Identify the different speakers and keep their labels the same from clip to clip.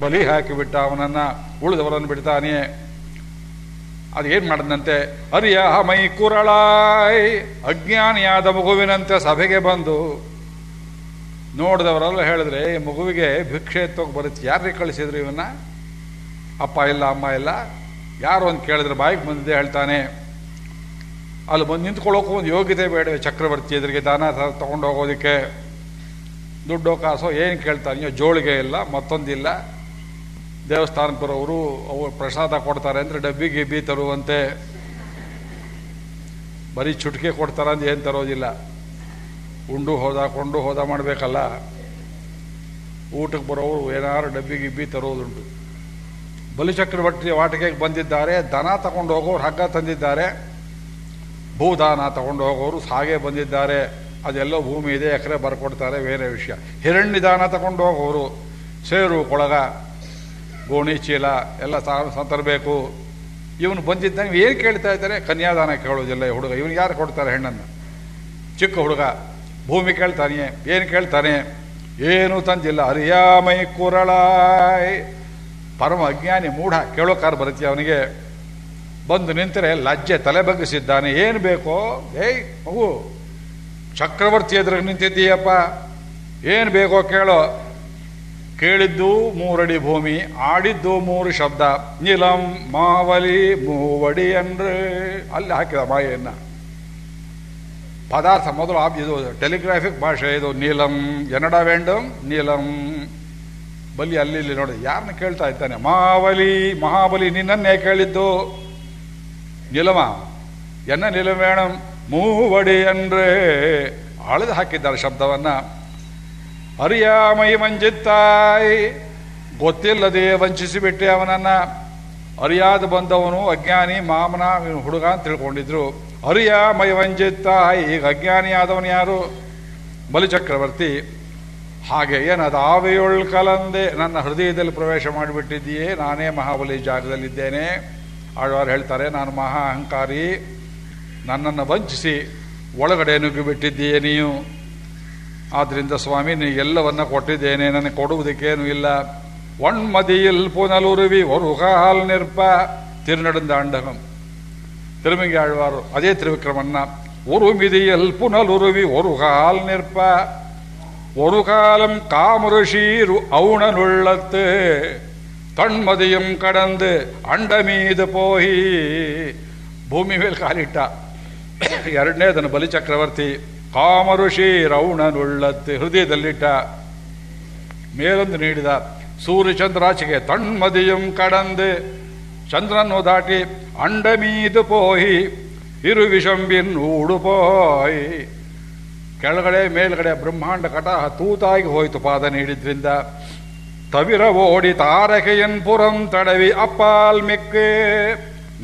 Speaker 1: ಬಲಿ ಹಾಕಿಬಿಟ್ಟ, ಅವನನ್ನು ಉಳಿದವರನ್ನು ಬಿಡ್ತಾನೆ. ಏನು ಮಾಡಿದಂತೆ ಅರಿಯ ಮೈ ಕುರಳಾಯ್, ಅಜ್ಞಾನಿಯಾದ ಮಗುವಿನಂತೆ ಸಭೆಗೆ ಬಂದು ನೋಡಿದವರೆಲ್ಲ ಹೇಳಿದ್ರೆ, ಈ ಮಗುವಿಗೆ ಭಿಕ್ಷೆ ಎತ್ತೋಗಿ ಬರುತ್ತೆ. ಯಾರಿಗೆ ಕಳಿಸಿದ್ರು ಇವನ್ನ? ಅಪ್ಪ ಇಲ್ಲ, ಅಮ್ಮ ಇಲ್ಲ. ಯಾರು? ಅಂತ ಕೇಳಿದ್ರೆ ಬಾಯಿಗೆ ಬಂದಿದೆ ಹೇಳ್ತಾನೆ. ಅಲ್ಲಿ ಬಂದು ನಿಂತ್ಕೊಳ್ಳೋಕ್ಕೂ ಒಂದು ಯೋಗ್ಯತೆ ಬೇಡ ಚಕ್ರವರ್ತಿ ಎದುರಿಗೆ. ದಾನ ತಗೊಂಡು ಹೋಗೋದಕ್ಕೆ. ದುಡ್ಡೋ ಕಾಸೋ ಏನು ಕೇಳ್ತಾನೆ ಜೋಳಿಗೆ ಇಲ್ಲ, ಮತ್ತೊಂದಿಲ್ಲ. ದೇವಸ್ಥಾನಕ್ಕೆ ಬರೋರು ಅವರು ಪ್ರಸಾದ ಕೊಡ್ತಾರೆ ಅಂದರೆ ಡಬ್ಬಿ ಗಿಬ್ಬಿ ತರುವಂತೆ. ಬರೀ ಚುಟ್ಕೆ ಕೊಡ್ತಾರೆ ಅಂತ ಏನು ತರೋದಿಲ್ಲ. ಉಂಡು ಹೋದ, ಕೊಂಡು ಹೋದ ಮಾಡಬೇಕಲ್ಲ. ಊಟಕ್ಕೆ ಬರೋರು ಏನಾರು ಡಬ್ಬಿ ಗಿಬ್ಬಿ ತರೋದುಂಟು. ಬಲಿಚಕ್ರವರ್ತಿ ವಾಟಿಕೆಗೆ ಬಂದಿದ್ದಾರೆ, ದನ ತಗೊಂಡು ಹೋಗೋರು ಹಗ್ಗ ತಂದಿದ್ದಾರೆ. ಭೂದಾನ ತಗೊಂಡು ಹೋಗೋರು ಸಾಗೆ ಬಂದಿದ್ದಾರೆ. ಅದೆಲ್ಲೋ ಭೂಮಿ ಇದೆ, ಎಕರೆ ಬರ್ಕೊಡ್ತಾರೆ, ಬೇರೆ ವಿಷಯ. ಹಿರಣ್ಯ ದಾನ ತಗೊಂಡು ಹೋಗೋರು, ಸೇರು ಕೊಳಗ. ಗೋಣಿ ಚೀಲ, ಎಲ್ಲ ತರಬೇಕು ಇವನು ಬಂದಿದ್ದಂಗೆ ಏನು ಕೇಳ್ತಾ ಇದ್ದಾರೆ? ಕನ್ಯಾದಾನ ಕೇಳೋದಿಲ್ಲ ಈ ಹುಡುಗ. ಇವನು ಯಾರು ಕೊಡ್ತಾರೆ ಹೆಣ್ಣನ್ನು? ಚಿಕ್ಕ ಹುಡುಗ. ಭೂಮಿ ಕೇಳ್ತಾನೆ, ಏನು ಕೇಳ್ತಾನೆ? ಏನೂ ತಂದಿಲ್ಲ. ಅರಿಯಾಮೈ ಕುರಳಾಯ್. ಪರಮ ಅಜ್ಞಾನಿ ಮೂಢ. ಕೇಳೋಕಾರ ಬರುತ್ತೆ ಅವನಿಗೆ. ಬಂದು ನಿಂತರೆ ಲಜ್ಜೆ ತಲೆ ಬಗ್ಗಿಸಿದ್ದಾನೆ. ಏನು ಬೇಕೋ? ಏಯ್, ಮಗು, ಚಕ್ರವರ್ತಿ ಎದುರಿಗೆ ನಿಂತಿದ್ದೀಯಪ್ಪ. ಏನು ಬೇಕೋ ಕೇಳೋ. ಕೇಳಿದ್ದು ಮೂರಡಿ ಭೂಮಿ, ಆಡಿದ್ದು ಮೂರು ಶಬ್ದ. ನೀಲಂ ಮಾವಲಿ ಮೂವಡಿ ಅಂದ್ರೆ ಅಲ್ಲಿ ಹಾಕಿದ ಮಾಯೆಯನ್ನು. ಪದಾರ್ಥ ಮೊದಲು ಆಪ್ ಇದು ಟೆಲಿಗ್ರಾಫಿಕ್ ಭಾಷೆ ಇದು ನೀಲಂ ಎನ್ನಡ ವೇಂಡಂ, ನೀಲಂ ಬಲಿ ಅಲ್ಲಿ ಇಲ್ಲಿ ನೋಡಿ ಯಾರನ್ನ ಕೇಳ್ತಾ ಇದ್ದಾನೆ? ಮಾವಲಿ, ಮಹಾಬಲಿ ನಿನ್ನನ್ನೇ ಕೇಳಿದ್ದು. ನಿಲಮ, ಎನ್ನ ನಿಲವೇಣಂ ಮೂವಡಿ ಅಂದ್ರೆ ಅಳೆದು ಹಾಕಿದ್ದಾರೆ ಶಬ್ದವನ್ನ. ಅರಿಯಾಮೈ ಮಂಜಿತ್ತಾಯಿ. ಗೊತ್ತಿಲ್ಲದೆ ವಂಚಿಸಿಬಿಟ್ಟೆ ಅವನನ್ನು. ಅರಿಯಾದ ಬಂದವನು ಅಜ್ಞಾನಿ, ಮಾಮನ ಹುಡುಗ ಅಂತ ತಿಳ್ಕೊಂಡಿದ್ರು. ಅರಿಯ ಮೈ ವಂಜಿತ್ತಾಯ್, ಈಗ ಅಜ್ಞಾನಿ ಆದವನು ಯಾರು? ಬಲಿಚಕ್ರವರ್ತಿ. ಹಾಗೆ ಏನದು, ಆವೆಯೊಳ್ ಕಲಂದೆ, ನನ್ನ ಹೃದಯದಲ್ಲಿ ಪ್ರವೇಶ ಮಾಡಿಬಿಟ್ಟಿದ್ದೀಯೇ, ನಾನೇ ಮಹಾಬಲಿ ಜಾಗದಲ್ಲಿದ್ದೇನೆ. ಆಳ್ವಾರು ಹೇಳ್ತಾರೆ, ನಾನು ಮಹಾ ಅಹಂಕಾರಿ. ನನ್ನನ್ನು ವಂಚಿಸಿ ಒಳಗಡೆ ನುಗ್ಗಿಬಿಟ್ಟಿದ್ದೀಯೇ ನೀವು? ಆದ್ದರಿಂದ ಸ್ವಾಮಿ ನೀ ಎಲ್ಲವನ್ನ ಕೊಟ್ಟಿದ್ದೇನೆ ನನಗೆ ಕೊಡುವುದಕ್ಕೇನು ಇಲ್ಲ ಒಣ್ಮದಿಯಿಲ್ ಪುನಲುರುವಿ ಹಾಲ್ ನಿರ್ಪ ತಿರುನಡಂದಾಂಡಗಂ திருமங்கி ஆழ்வார் அதே ಅದೇ ತ್ರಿವಿಕ್ರಮಣ್ಣ மிதியல் புனலுருவி ஒரு கால் நிற்ப ஒரு காலம் காமருஷீர் அவுணனுள்ளத்து தன்மதியும் கடந்து அண்ட மீது போய் ಭೂಮಿ ಮೇಲೆ ಕಾಲಿಟ್ಟ ಎರಡನೇದನ್ನು ಬಲಿ ಚಕ್ರವರ್ತಿ ಕಾಮಋಷಿ ರೌಣನುಳ್ಳತ್ತೆ. ಹೃದಯದಲ್ಲಿಟ್ಟ ಮೇಲೊಂದು ನೀಡಿದ, ಸೂರ್ಯಚಂದ್ರಾಚೆಗೆ ತಣ್ಮದಿಯಂ ಕಡಂದೆ. ಚಂದ್ರನ್ನು ದಾಟಿ ಅಂಡಮೀದು ಪೋಹಿ ಇರು ವಿಷಂಬಿನ್ ಊಡು ಪೋಯ್ ಕೆಳಗಡೆ, ಮೇಲ್ಗಡೆ ಬ್ರಹ್ಮಾಂಡ ಕಟಾಹ ತೂತಾಗಿ ಹೋಯಿತು ಪಾದ ನೀಡಿದ್ರಿಂದ. ತವಿರ ಓಡಿ ತಾರಕೆಯನ್ ಪುರಂ ತಡವಿ ಅಪ್ಪಾಲ್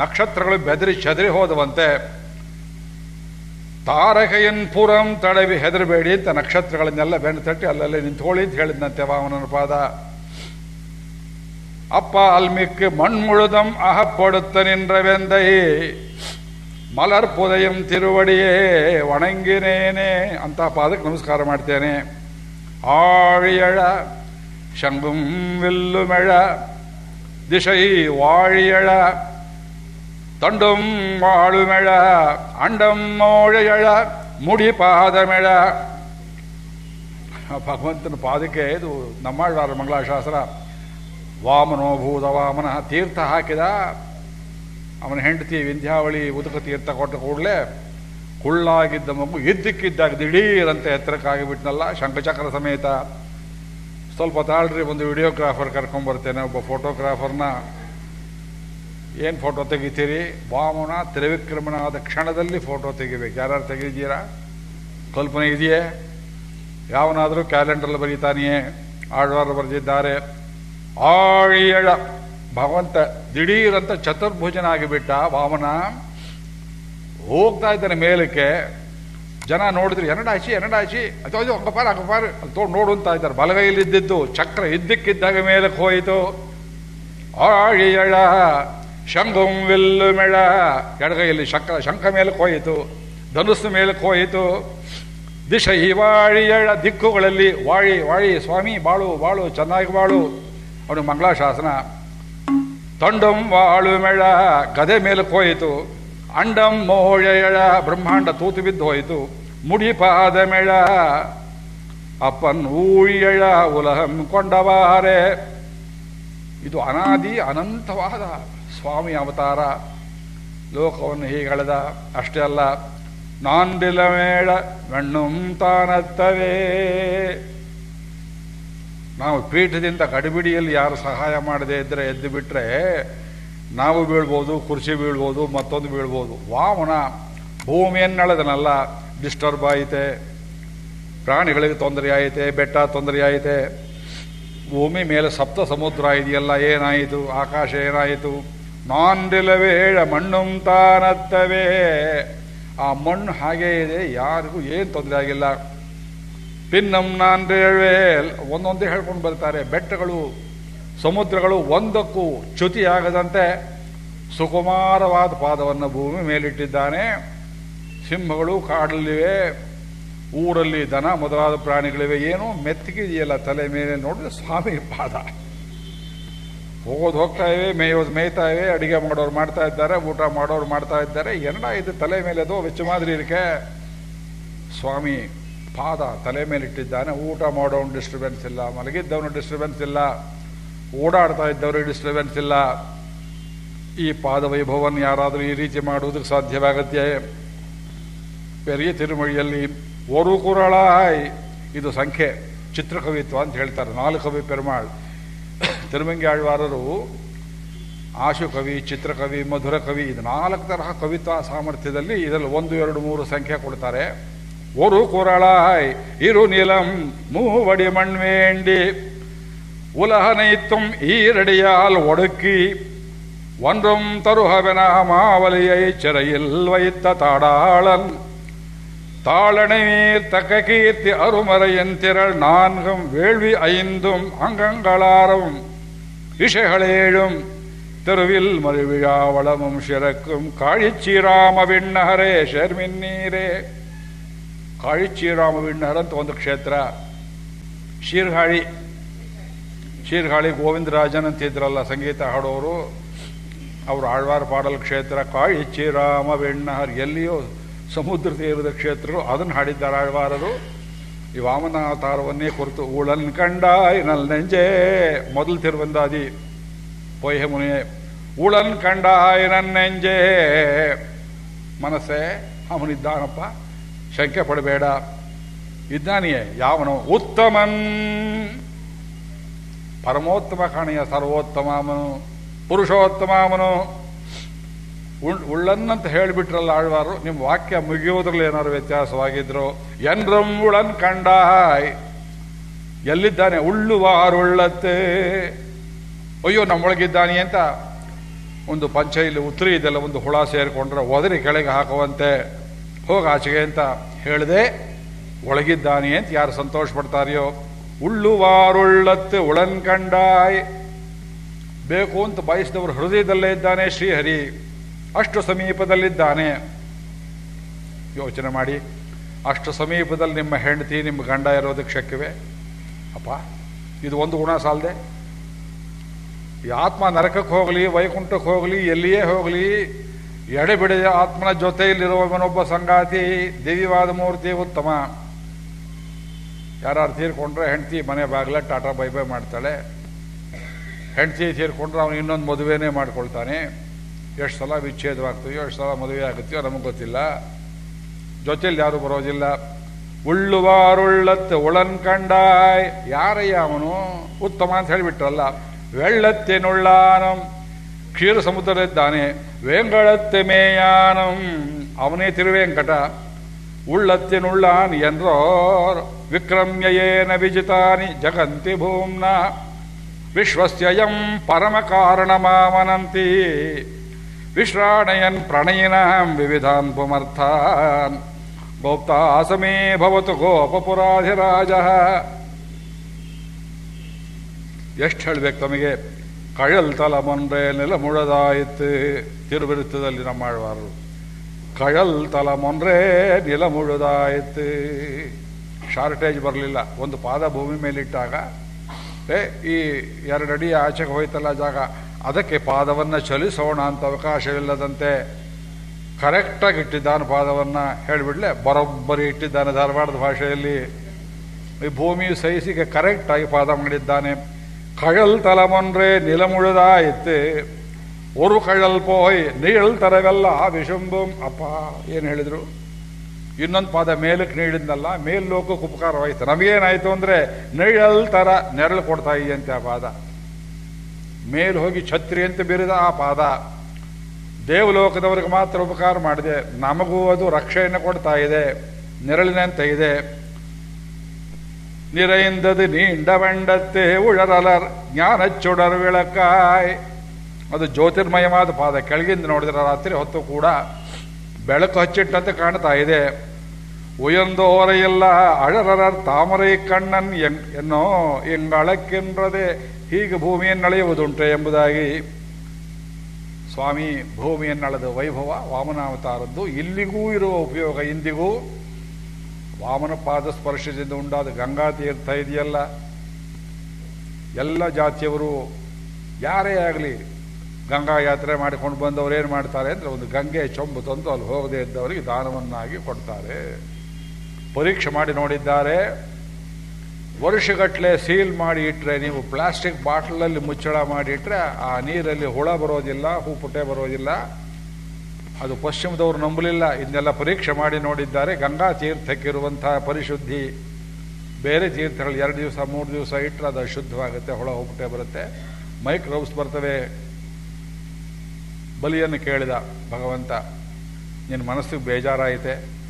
Speaker 1: ನಕ್ಷತ್ರಗಳು ಬೆದರಿ ಚದರಿ ಹೋದವಂತೆ. ತಾರಕೆಯನ್ ಪುರಂ ತಡವಿ ಹೆದರಬೇಡಿ ಅಂತ ನಕ್ಷತ್ರಗಳನ್ನೆಲ್ಲ ಬೆಣ್ಣೆ ತಟ್ಟಿ ಅಲ್ಲಲ್ಲೇ ನಿಂತ್ಕೊಳ್ಳಿ ಅಂತ ಹೇಳಿದ್ನಂತೆ ವಾಮನನ ಪಾದ ಅಪ್ಪ ಅಲ್ಮಿಕ್ ಮಣ್ಮುಳುದಂ ಅಹಪ್ಪೊಡುತ್ತ ನಿನ್ರವೆಂದೈ ಮಲರ್ ಪುದಯಂ ತಿರುವಡಿಯೇ ಒಣಂಗಿನೇನೆ ಅಂತ ಪಾದಕ್ಕೆ ನಮಸ್ಕಾರ ಮಾಡ್ತೇನೆ. ಆಳಿಯಳ ಶಂಗುಂ ವಿಲ್ಲು ದಿಶೈ ವಾಳಿಯಳ ತಂಡುಂ ವಾಳುಮೆಳ ಅಂಡಂ ಮೋಳೆಯಳ ಮುಡಿ ಪಾದಮೆಳ ಭಗವಂತನ ಪಾದಕ್ಕೆ ಇದು ನಮ್ಮಾಳ್ವಾರ ಮಂಗಳಾಶಾಸ್ತ್ರ ವಾಮನೋಭೂತ ವಾಮನ ತೀರ್ಥ ಹಾಕಿದ. ಅವನ ಹೆಂಡತಿ ವಿಂಧ್ಯಾವಳಿ ಉದಕ ತೀರ್ಥ ಕೊಟ್ಟ ಕೂಡಲೇ ಕುಳ್ಳಾಗಿದ್ದ ಮಗು ಇದ್ದಕ್ಕಿದ್ದಾಗ ದಿಢೀರಂತೆ ಎತ್ತರಕ್ಕಾಗಿಬಿಟ್ನಲ್ಲ ಶಂಖಚಕ್ರ ಸಮೇತ. ಸ್ವಲ್ಪ ತಾಳ್ರಿ, ಒಂದು ವಿಡಿಯೋಗ್ರಾಫರ್ ಕರ್ಕೊಂಬರ್ತೇನೆ, ಒಬ್ಬ ಫೋಟೋಗ್ರಾಫರ್ನ ಏನು ಫೋಟೋ ತೆಗಿತೀರಿ? ವಾಮನ ತ್ರಿವಿಕ್ರಮನಾದ ಕ್ಷಣದಲ್ಲಿ ಫೋಟೋ ತೆಗಿಬೇಕು. ಯಾರು ತೆಗಿದ್ದೀರಾ ಕಲ್ಪನೆ ಇದೆಯೇ? ಯಾವನಾದರೂ ಕ್ಯಾಲೆಂಡರ್ಲ್ಲಿ ಬರೀತಾನೆಯೇ? ಆಳ್ವಾರ ಬರೆದಿದ್ದಾರೆ. ಆಳಿಯಳ ಭಗವಂತ ದಿಢೀರಂತ ಚತುರ್ಭುಜನಾಗಿಬಿಟ್ಟ ವಾಮನ ಹೋಗ್ತಾ ಇದ್ದಾನೆ ಮೇಲಕ್ಕೆ. ಜನ ನೋಡಿದ್ರು ಎರಡು ಎನ್ನಡಾಚಿ ಅಥವಾ ಇದು ಅಂಗಪಾರ ಅಂಗಪಾರ ಅಲ್ಲಿ ತೋಡು ನೋಡು ಅಂತ ಇದ್ದಾರೆ. ಬಲಗೈಯಲ್ಲಿ ಇದ್ದಿದ್ದು ಚಕ್ರ ಇದ್ದಕ್ಕಿದ್ದಾಗ ಮೇಲಕ್ಕೆ ಹೋಯಿತು. ಆಳಿಯಳ ಶಂಘಂ ವಿಲ್ಲು ಮೇಳ. ಎಡಗೈಯಲ್ಲಿ ಶಂಖ ಶಂಖ ಮೇಲೆ ಹೋಯಿತು ಧನುಸ್ಸು ಮೇಲೆ ಹೋಯಿತು ದಿಶ ಹಿವಾಳಿಯಳ ವಾಳಿಯಳ ದಿಕ್ಕುಗಳಲ್ಲಿ ವಾಳಿ ವಾಳಿ ಸ್ವಾಮಿ, ಬಾಳು ಬಾಳು, ಚೆನ್ನಾಗಿ ಬಾಳು. ಅವನಿಗೆ ಮಂಗಳಾಶಾಸನ. ತಂಡಂ ವಾಳು ಮೇಳ. ಗದೆ ಮೇಲೆ ಹೋಯಿತು ಅಂಡಂ ಮೋಳೆಯಳ ಬ್ರಹ್ಮಾಂಡ ತೂತು ಬಿದ್ದು ಹೋಯಿತು. ಮುಡಿಪಾದ ಮೇಳ. ಅಪ್ಪನ್ ಊಳಿಯಳ ಉಲಹಂ ಕೊಂಡವಾರೆ. ಇದು ಅನಾದಿ ಅನಂತವಾದ ಸ್ವಾಮಿ ಅವತಾರ ಲೋಕವನ್ನು ಹೀಗಳೆದ ಅಷ್ಟೇ ಅಲ್ಲ ನಾಂಡಿಲ ಮೇಳ ಮೆಣ್ಣುಂ ತಾನತ್ತವೇ. ನಾವು ಪೀಠದಿಂದ ಕಡಿಬಿಡಿಯಲ್ಲಿ ಯಾರು ಸಹಾಯ ಮಾಡದೇ ಇದ್ದರೆ ಎದ್ದು ಬಿಟ್ಟರೆ ನಾವು ಬೀಳ್ಬೋದು, ಕುರ್ಚಿ ಬೀಳ್ಬೋದು, ಮತ್ತೊಂದು ಬೀಳ್ಬೋದು. ವಾಮನ ಭೂಮಿಯನ್ನಳೆದನಲ್ಲ, ಡಿಸ್ಟರ್ಬ್ ಆಯಿತೆ. ಪ್ರಾಣಿಗಳಿಗೆ ತೊಂದರೆ ಆಯಿತೆ, ಬೆಟ್ಟ ತೊಂದರೆ ಆಯಿತೆ. ಭೂಮಿ ಮೇಲೆ ಸಪ್ತ ಸಮುದ್ರ ಇದೆಯಲ್ಲ, ಏನಾಯಿತು? ಆಕಾಶ ಏನಾಯಿತು? ನಾಂದಿಲವೇಳ ಮಣ್ಣುಂ ತಾನತ್ತವೇ. ಆ ಮಣ್ಣು ಹಾಗೇ ಇದೆ, ಯಾರಿಗೂ ಏನು ತೊಂದರೆ ಆಗಿಲ್ಲ. ಪಿನ್ನಂ ನಾಂದೇಳ್ವೇಲ್ ಒಂದೊಂದೇ ಹೇಳ್ಕೊಂಡು ಬರ್ತಾರೆ, ಬೆಟ್ಟಗಳು, ಸಮುದ್ರಗಳು ಒಂದಕ್ಕೂ ಚ್ಯುತಿಯಾಗದಂತೆ ಸುಕುಮಾರವಾದ ಪಾದವನ್ನು ಭೂಮಿ ಮೇಲಿಟ್ಟಿದ್ದಾನೆ. ಸಿಂಹಗಳು ಕಾಡಲ್ಲಿವೆ, ಊರಲ್ಲಿ ದನ, ಮೊದಲಾದ ಪ್ರಾಣಿಗಳಿವೆ, ಏನೋ ಮೆತ್ತಿಗಿದೆಯಲ್ಲ ತಲೆ ಮೇಲೆ ನೋಡಿದ್ರೆ ಸ್ವಾಮಿ ಪಾದ. ಹೋಗೋದು ಹೋಗ್ತಾ ಇವೆ, ಮೇಯೋದು ಮೇಯ್ತಾ ಇವೆ, ಅಡಿಗೆ ಮಾಡೋರು ಮಾಡ್ತಾ ಇದ್ದಾರೆ, ಊಟ ಮಾಡೋರು ಮಾಡ್ತಾ ಇದ್ದಾರೆ. ಎರಡ ಇದು ತಲೆ ಮೇಲೆ ಅದು ವೆಚ್ಚ ಮಾದರಿ ಇರಕ್ಕೆ ಸ್ವಾಮಿ ಪಾದ ತಲೆ ಮೇಲೆ ಇಟ್ಟಿದ್ದಾನೆ. ಊಟ ಮಾಡೋನು ಡಿಸ್ಟರ್ಬೆನ್ಸ್ ಇಲ್ಲ, ಮಲಗಿದ್ದವನು ಡಿಸ್ಟರ್ಬೆನ್ಸ್ ಇಲ್ಲ, ಓಡಾಡ್ತಾ ಇದ್ದವ್ರಿಗೆ ಡಿಸ್ಟರ್ಬೆನ್ಸ್ ಇಲ್ಲ. ಈ ಪಾದ ವೈಭವವನ್ನು ಯಾರಾದರೂ ಈ ರೀತಿ ಮಾಡುವುದಕ್ಕೆ ಸಾಧ್ಯವಾಗತ್ತೆ? ಪೆರಿಯ ತಿರುಮಳಿಯಲ್ಲಿ ಓರು ಕುರಳಾಯ್, ಇದು ಸಂಖ್ಯೆ, ಚಿತ್ರಕವಿತ್ವ ಅಂತ ಹೇಳ್ತಾರೆ, ನಾಲ್ಕು ಕವಿ ಪೆರುಮಾಳ್. ತಿರುಮಂಗಿ ಆಳ್ವಾರರು ಆಶುಕವಿ ಚಿತ್ರಕವಿ ಮಧುರ ಕವಿ ಇದು ನಾಲ್ಕು ತರಹ ಕವಿತ್ವ ಸಾಮರ್ಥ್ಯದಲ್ಲಿ ಇದರಲ್ಲಿ ಒಂದು ಎರಡು ಮೂರು ಸಂಖ್ಯೆ ಕೊಡ್ತಾರೆ ஒரு குரலாய் இரு நிலம் மூவடி மண் வேண்டி உலகனைத்தும் ஈரடியால் ஒடுக்கி ஒன்றும் தருகவென மாவலியை சிறையில் வைத்த தாடாளன் தாளனை நீர் தக்க கீர்த்தி அருமறையின் திரள் நான்கும் வேள்வி ஐந்தும் அங்கங்களாரும் இசைகளேழும் தெருவில் மறுவிழா வளமும் சிறக்கும் காழிச்சீராம விண்ணகரே ಶರ್ಮಿನ್ನೀರೇ ಕಾಳಿಚೀರಾಮ ವಿಣ್ಣಹರ ಅಂತ ಒಂದು ಕ್ಷೇತ್ರ ಶೀರ್ಹಾಳಿ ಶೀರ್ಹಾಳಿ ಗೋವಿಂದರಾಜನ್ ಅಂತ ಇದ್ರಲ್ಲ ಸಂಗೀತ ಹಾಡೋರು ಅವರು ಆಳ್ವಾರ ಪಾಡಲ್ ಕ್ಷೇತ್ರ ಕಾಳಿಚೀರಾಮ ವಿಣ್ಣಹರ್ ಎಲ್ಲಿಯೋ ಸಮುದ್ರ ತೀರದ ಕ್ಷೇತ್ರಗಳು ಅದನ್ನು ಹಾಡಿದ್ದಾರೆ ಆಳ್ವಾರರು ಈ ವಾಮನ ಅವತಾರವನ್ನೇ ಕುರಿತು ಊಳನ್ ಕಂಡ ಇನಲ್ ನೆಂಜೆ. ಮೊದಲು ತಿರುವಂದಾದಿ ಪೊಯ್ಹೆ ಮುನಿಯೇ ಕಂಡ ಇನನ್ ನೆಂಜೆ. ಮನಸ್ಸೇ ಅವನಿದ್ದಾನಪ್ಪ ಶಂಕೆ ಪಡಬೇಡ. ಇದ್ದಾನಿಯೇ, ಯಾವನು ಉತ್ತಮನ್. ಪರಮೋತ್ತಮ ಕಾಣೆಯ ಸರ್ವೋತ್ತಮಾಮನು ಪುರುಷೋತ್ತಮಾಮನು ಉಳ್ಳನ್ನಂತ ಹೇಳಿಬಿಟ್ರಲ್ಲ ಆಳ್ವಾರು ನಿಮ್ಮ ವಾಕ್ಯ ಮುಗಿಯೋದ್ರಲ್ಲಿ ಏನಾದ್ರು ವ್ಯತ್ಯಾಸವಾಗಿದ್ರು, ಎನ್ರಂ ಉಳನ್ ಕಂಡಾಯ್, ಎಲ್ಲಿದ್ದಾನೆ ಉಳ್ಳುವಾರುಳ್ಳತ್ತೆ ಅಯ್ಯೋ, ನಮ್ಮೊಳಗಿದ್ದಾನೆ ಅಂತ ಒಂದು ಪಂಚ ಇಲ್ಲಿ ಉತ್ತರಿ ಇದೆಲ್ಲ ಒಂದು ಹುಳ ಸೇರಿಕೊಂಡ್ರೆ ಒದರಿ ಕೆಳಗೆ ಹಾಕುವಂತೆ ಹೋಗ ಆಚೆಗೆ ಅಂತ ಹೇಳಿದೆ, ಒಳಗಿದ್ದಾನೆ ಅಂತ ಯಾರು ಸಂತೋಷ ಪಡ್ತಾರೆಯೋ ಉಳ್ಳುವಾರುಳ್ಳತ್ತೆ ಉಳನ್ ಕಂಡಾಯ್. ಬೇಕು ಅಂತ ಬಯಸಿದವರು ಹೃದಯದಲ್ಲೇ ಇದ್ದಾನೆ ಶ್ರೀಹರಿ. ಅಷ್ಟು ಸಮೀಪದಲ್ಲಿದ್ದಾನೆ. ಯೋಚನೆ ಮಾಡಿ, ಅಷ್ಟು ಸಮೀಪದಲ್ಲಿ ನಿಮ್ಮ ಹೆಂಡತಿ, ನಿಮ್ಮ ಗಂಡ ಇರೋದಕ್ಕೆ ಶಕ್ಯವೇ? ಅಪ್ಪ, ಇದು ಒಂದು ಗುಣ ಸಾಲದೆ. ಈ ಆತ್ಮ ನರಕಕ್ಕೆ ಹೋಗಲಿ, ವೈಕುಂಠಕ್ಕೆ ಹೋಗಲಿ, ಎಲ್ಲಿಯೇ ಹೋಗಲಿ ಎಡೆಬಿಡದ ಆತ್ಮನ ಜೊತೆಯಲ್ಲಿರುವವನೊಬ್ಬ ಸಂಗಾತಿ ದೇವಿವಾದ ಮೂರ್ತಿ ಉತ್ತಮ. ಯಾರು ತೀರ್ಕೊಂಡ್ರೆ ಹೆಂಡತಿ ಮನೆ ಬಾಗಿಲ ಟಾಟಾ ಬೈ ಬೈ ಮಾಡ್ತಾಳೆ. ಹೆಂಡತಿ ತೀರ್ಕೊಂಡ್ರೆ ಅವನು ಇನ್ನೊಂದು ಮದುವೆನೇ ಮಾಡ್ಕೊಳ್ತಾನೆ. ಎಷ್ಟು ಸಲ ವಿಚ್ಛೇದವಾಗ್ತೀಯೋ ಎಷ್ಟು ಸಲ ಮದುವೆ ಆಗುತ್ತೀಯೋ ನಮಗೆ ಗೊತ್ತಿಲ್ಲ. ಜೊತೆಯಲ್ಲಿ ಯಾರು ಬರೋದಿಲ್ಲ. ಉಳ್ಳುವಾರುಳ್ಳತ್ತೆ ಉಳನ್ ಕಂಡಾಯ್. ಯಾರಯ್ಯ ಅವನು? ಉತ್ತಮ ಅಂತ ಹೇಳಿಬಿಟ್ರಲ್ಲ. ವೆಳ್ಳತ್ತೆನುಳ್ಳಾನಂ ಕ್ಷೀರ ಸಮುದ್ರದಿದ್ದಾನೆ. ವೇಂಗಳತ್ತೆ ಮೇಯಾನಂ. ಅವನೇ ತಿರುವೆಂಕಟ. ಉಳ್ಳತ್ತೆನುಳ್ಳಾನ್ ಎಂದ್ರೋ ವಿಕ್ರಮ್ಯಯೇನ ವಿಜಿತಾನಿ, ಜಗಂತಿ ಭೂಮ್ನ, ವಿಶ್ವಸ್ಯಯಂ ಪರಮ ಕಾರಣಮಾಮನಂತಿ ವಿಶ್ರಾಣಯನ್ ಪ್ರಣಯಿನಾಂ ವಿವಿಧಾನ್ ಪುಮರ್ಥಾನ್. ಗೋಪ್ತಾಸಮೇ ಭವತು ಗೋಪಪುರಾಧಿರಾಜ. ಎಷ್ಟು ಹೇಳ್ಬೇಕು ತಮಗೆ? ಕಳಲ್ ತಲ ಮೊನ್ರೆ ನೆಲ ಮುಳದಾಯಿತು. ತಿರುವಿರುತ್ತದಲ್ಲಿ ನಮ್ಮ ಆಳ್ವಾರರು. ಕಳಲ್ ತಲ ಮೊನ್ರೆ ನೆಲ ಮುಳುದಾಯಿತು. ಶಾರ್ಟೇಜ್ ಬರಲಿಲ್ಲ. ಒಂದು ಪಾದ ಭೂಮಿ ಮೇಲಿಟ್ಟಾಗ, ಏ, ಈ ಎರಡು ಅಡಿ ಆಚೆಗೆ ಹೋಯ್ತಲ್ಲ ಜಾಗ. ಅದಕ್ಕೆ ಪಾದವನ್ನು ಚಲಿಸೋಣ ಅಂತ ಅವಕಾಶವಿಲ್ಲದಂತೆ ಕರೆಕ್ಟಾಗಿ ಇಟ್ಟಿದ್ದಾನೆ ಪಾದವನ್ನು. ಹೇಳಿಬಿಡಲೆ, ಬರೋಬ್ಬರಿ ಇಟ್ಟಿದ್ದಾನೆ ಧಾರವಾಡದ ಭಾಷೆಯಲ್ಲಿ. ಈ ಭೂಮಿ ಸಹಿಸಿಗೆ ಕರೆಕ್ಟಾಗಿ ಪಾದ ಮಾಡಿದ್ದಾನೆ. ಕಳಲ್ ತಲಮೊನ್ರೆ ನಿಲಮುಳದಾಯಿತು ஒரு ಕಳಲ್ ಪೋಯ್ ನೀಳ್ ತರವೆಲ್ಲ ವಿಶುಂಭಂ. ಅಪ್ಪ, ಏನು ಹೇಳಿದರು? ಇನ್ನೊಂದು ಪಾದ ಮೇಲಕ್ಕೆ ನೀಡಿದ್ನಲ್ಲ ಮೇಲ್ ಲೋಕಕ್ಕೆ ಉಪಕಾರವಾಯಿತು ನಮಗೇನಾಯಿತು ಅಂದರೆ, ನೀಳಲ್ ಥರ ನೆರಳು ಕೊಡ್ತಾ ಇದೆಯಂತೆ ಆ ಪಾದ. ಮೇಲೆ ಹೋಗಿ ಛತ್ರಿ ಅಂತ ಬೀರಿದ ಆ ಪಾದ ದೇವಲೋಕದವರಿಗೆ ಮಾತ್ರ ಉಪಕಾರ ಮಾಡಿದೆ. ನಮಗೂ ಅದು ರಕ್ಷೆಯನ್ನು ಕೊಡ್ತಾ ಇದೆ. ನೆರಳಿನಂತ ಇದೆ. ನಿರೈಂದದು ನೀಂಡ ಬಂಡತ್ತೆ ಉಳರಲರ್ ಜ್ಞಾನ ಚುಡರ್ ವಿಳಕಾಯ್. ಅದು ಜ್ಯೋತಿರ್ಮಯವಾದ ಪಾದ. ಕೆಳಗಿಂದ ನೋಡಿದ್ರೆ ರಾತ್ರಿ ಹೊತ್ತು ಕೂಡ ಬೆಳಕು ಹಚ್ಚಿಟ್ಟಂತೆ ಕಾಣ್ತಾ ಇದೆ. ಉಯಂದು ಓರೆಯಲ್ಲ ಅಳರರ ತಾಮರೈ ಕಣ್ಣನ್ ಎನ್ನೋ ಎಂಗಳಕ್ಕೆನ್ರದೆ ಹೀಗೆ ಭೂಮಿಯನ್ನಳೆಯುವುದುಂಟೆ ಎಂಬುದಾಗಿ ಸ್ವಾಮಿ ಭೂಮಿಯನ್ನಳೆದ ವೈಭವ ವಾಮನಾವತಾರದ್ದು. ಇಲ್ಲಿಗೂ ಇರುವ ಉಪಯೋಗ, ಇಂದಿಗೂ ವಾಮನ ಪಾದ ಸ್ಪರ್ಶದಿಂದ ಉಂಟಾದ ಗಂಗಾ ತೀರ್ಥ ಇದೆಯಲ್ಲ? ಎಲ್ಲ ಜಾತಿಯವರು ಯಾರೇ ಆಗಲಿ ಗಂಗಾ ಯಾತ್ರೆ ಮಾಡಿಕೊಂಡು ಬಂದವರು ಏನು ಮಾಡ್ತಾರೆ ಅಂದರೆ ಒಂದು ಗಂಗೆ ಚೊಂಬು ತಂದು ಅಲ್ಲಿ ಹೋಗದೇ ಇದ್ದವರಿಗೆ ದಾನವನ್ನಾಗಿ ಕೊಡ್ತಾರೆ. ಪರೀಕ್ಷೆ ಮಾಡಿ ನೋಡಿದ್ದಾರೆ. ವರ್ಷಗಟ್ಟಲೆ ಸೀಲ್ ಮಾಡಿ ಇಟ್ಟರೆ ನೀವು ಪ್ಲಾಸ್ಟಿಕ್ ಬಾಟ್ಲಲ್ಲಿ ಮುಚ್ಚಳ ಮಾಡಿ ಇಟ್ಟರೆ ಆ ನೀರಲ್ಲಿ ಹುಳ ಬರೋದಿಲ್ಲ, ಹೂಪುಟೆ ಬರೋದಿಲ್ಲ. ಅದು ಪಶ್ಚಿಮದವರು ನಂಬಲಿಲ್ಲ. ಇದನ್ನೆಲ್ಲ ಪರೀಕ್ಷೆ ಮಾಡಿ ನೋಡಿದ್ದಾರೆ. ಗಂಗಾ ತೀರ್ಥಕ್ಕಿರುವಂತಹ ಪರಿಶುದ್ಧಿ. ಬೇರೆ ತೀರ್ಥಗಳು ಎರಡು ದಿವಸ, ಮೂರು ದಿವಸ ಇಟ್ಟರೆ ಅದು ಅಶುದ್ಧವಾಗುತ್ತೆ, ಹುಳ ಹೋಗ್ಬಿಟ್ಟೆ ಬರುತ್ತೆ. ಮೈಕ್ರೋಬ್ಸ್ ಬರ್ತವೆ. ಬಲಿಯನ್ನು ಕೇಳಿದ ಭಗವಂತ, ನಿನ್ನ ಮನಸ್ಸಿಗೆ ಬೇಜಾರಾಯಿತೆ.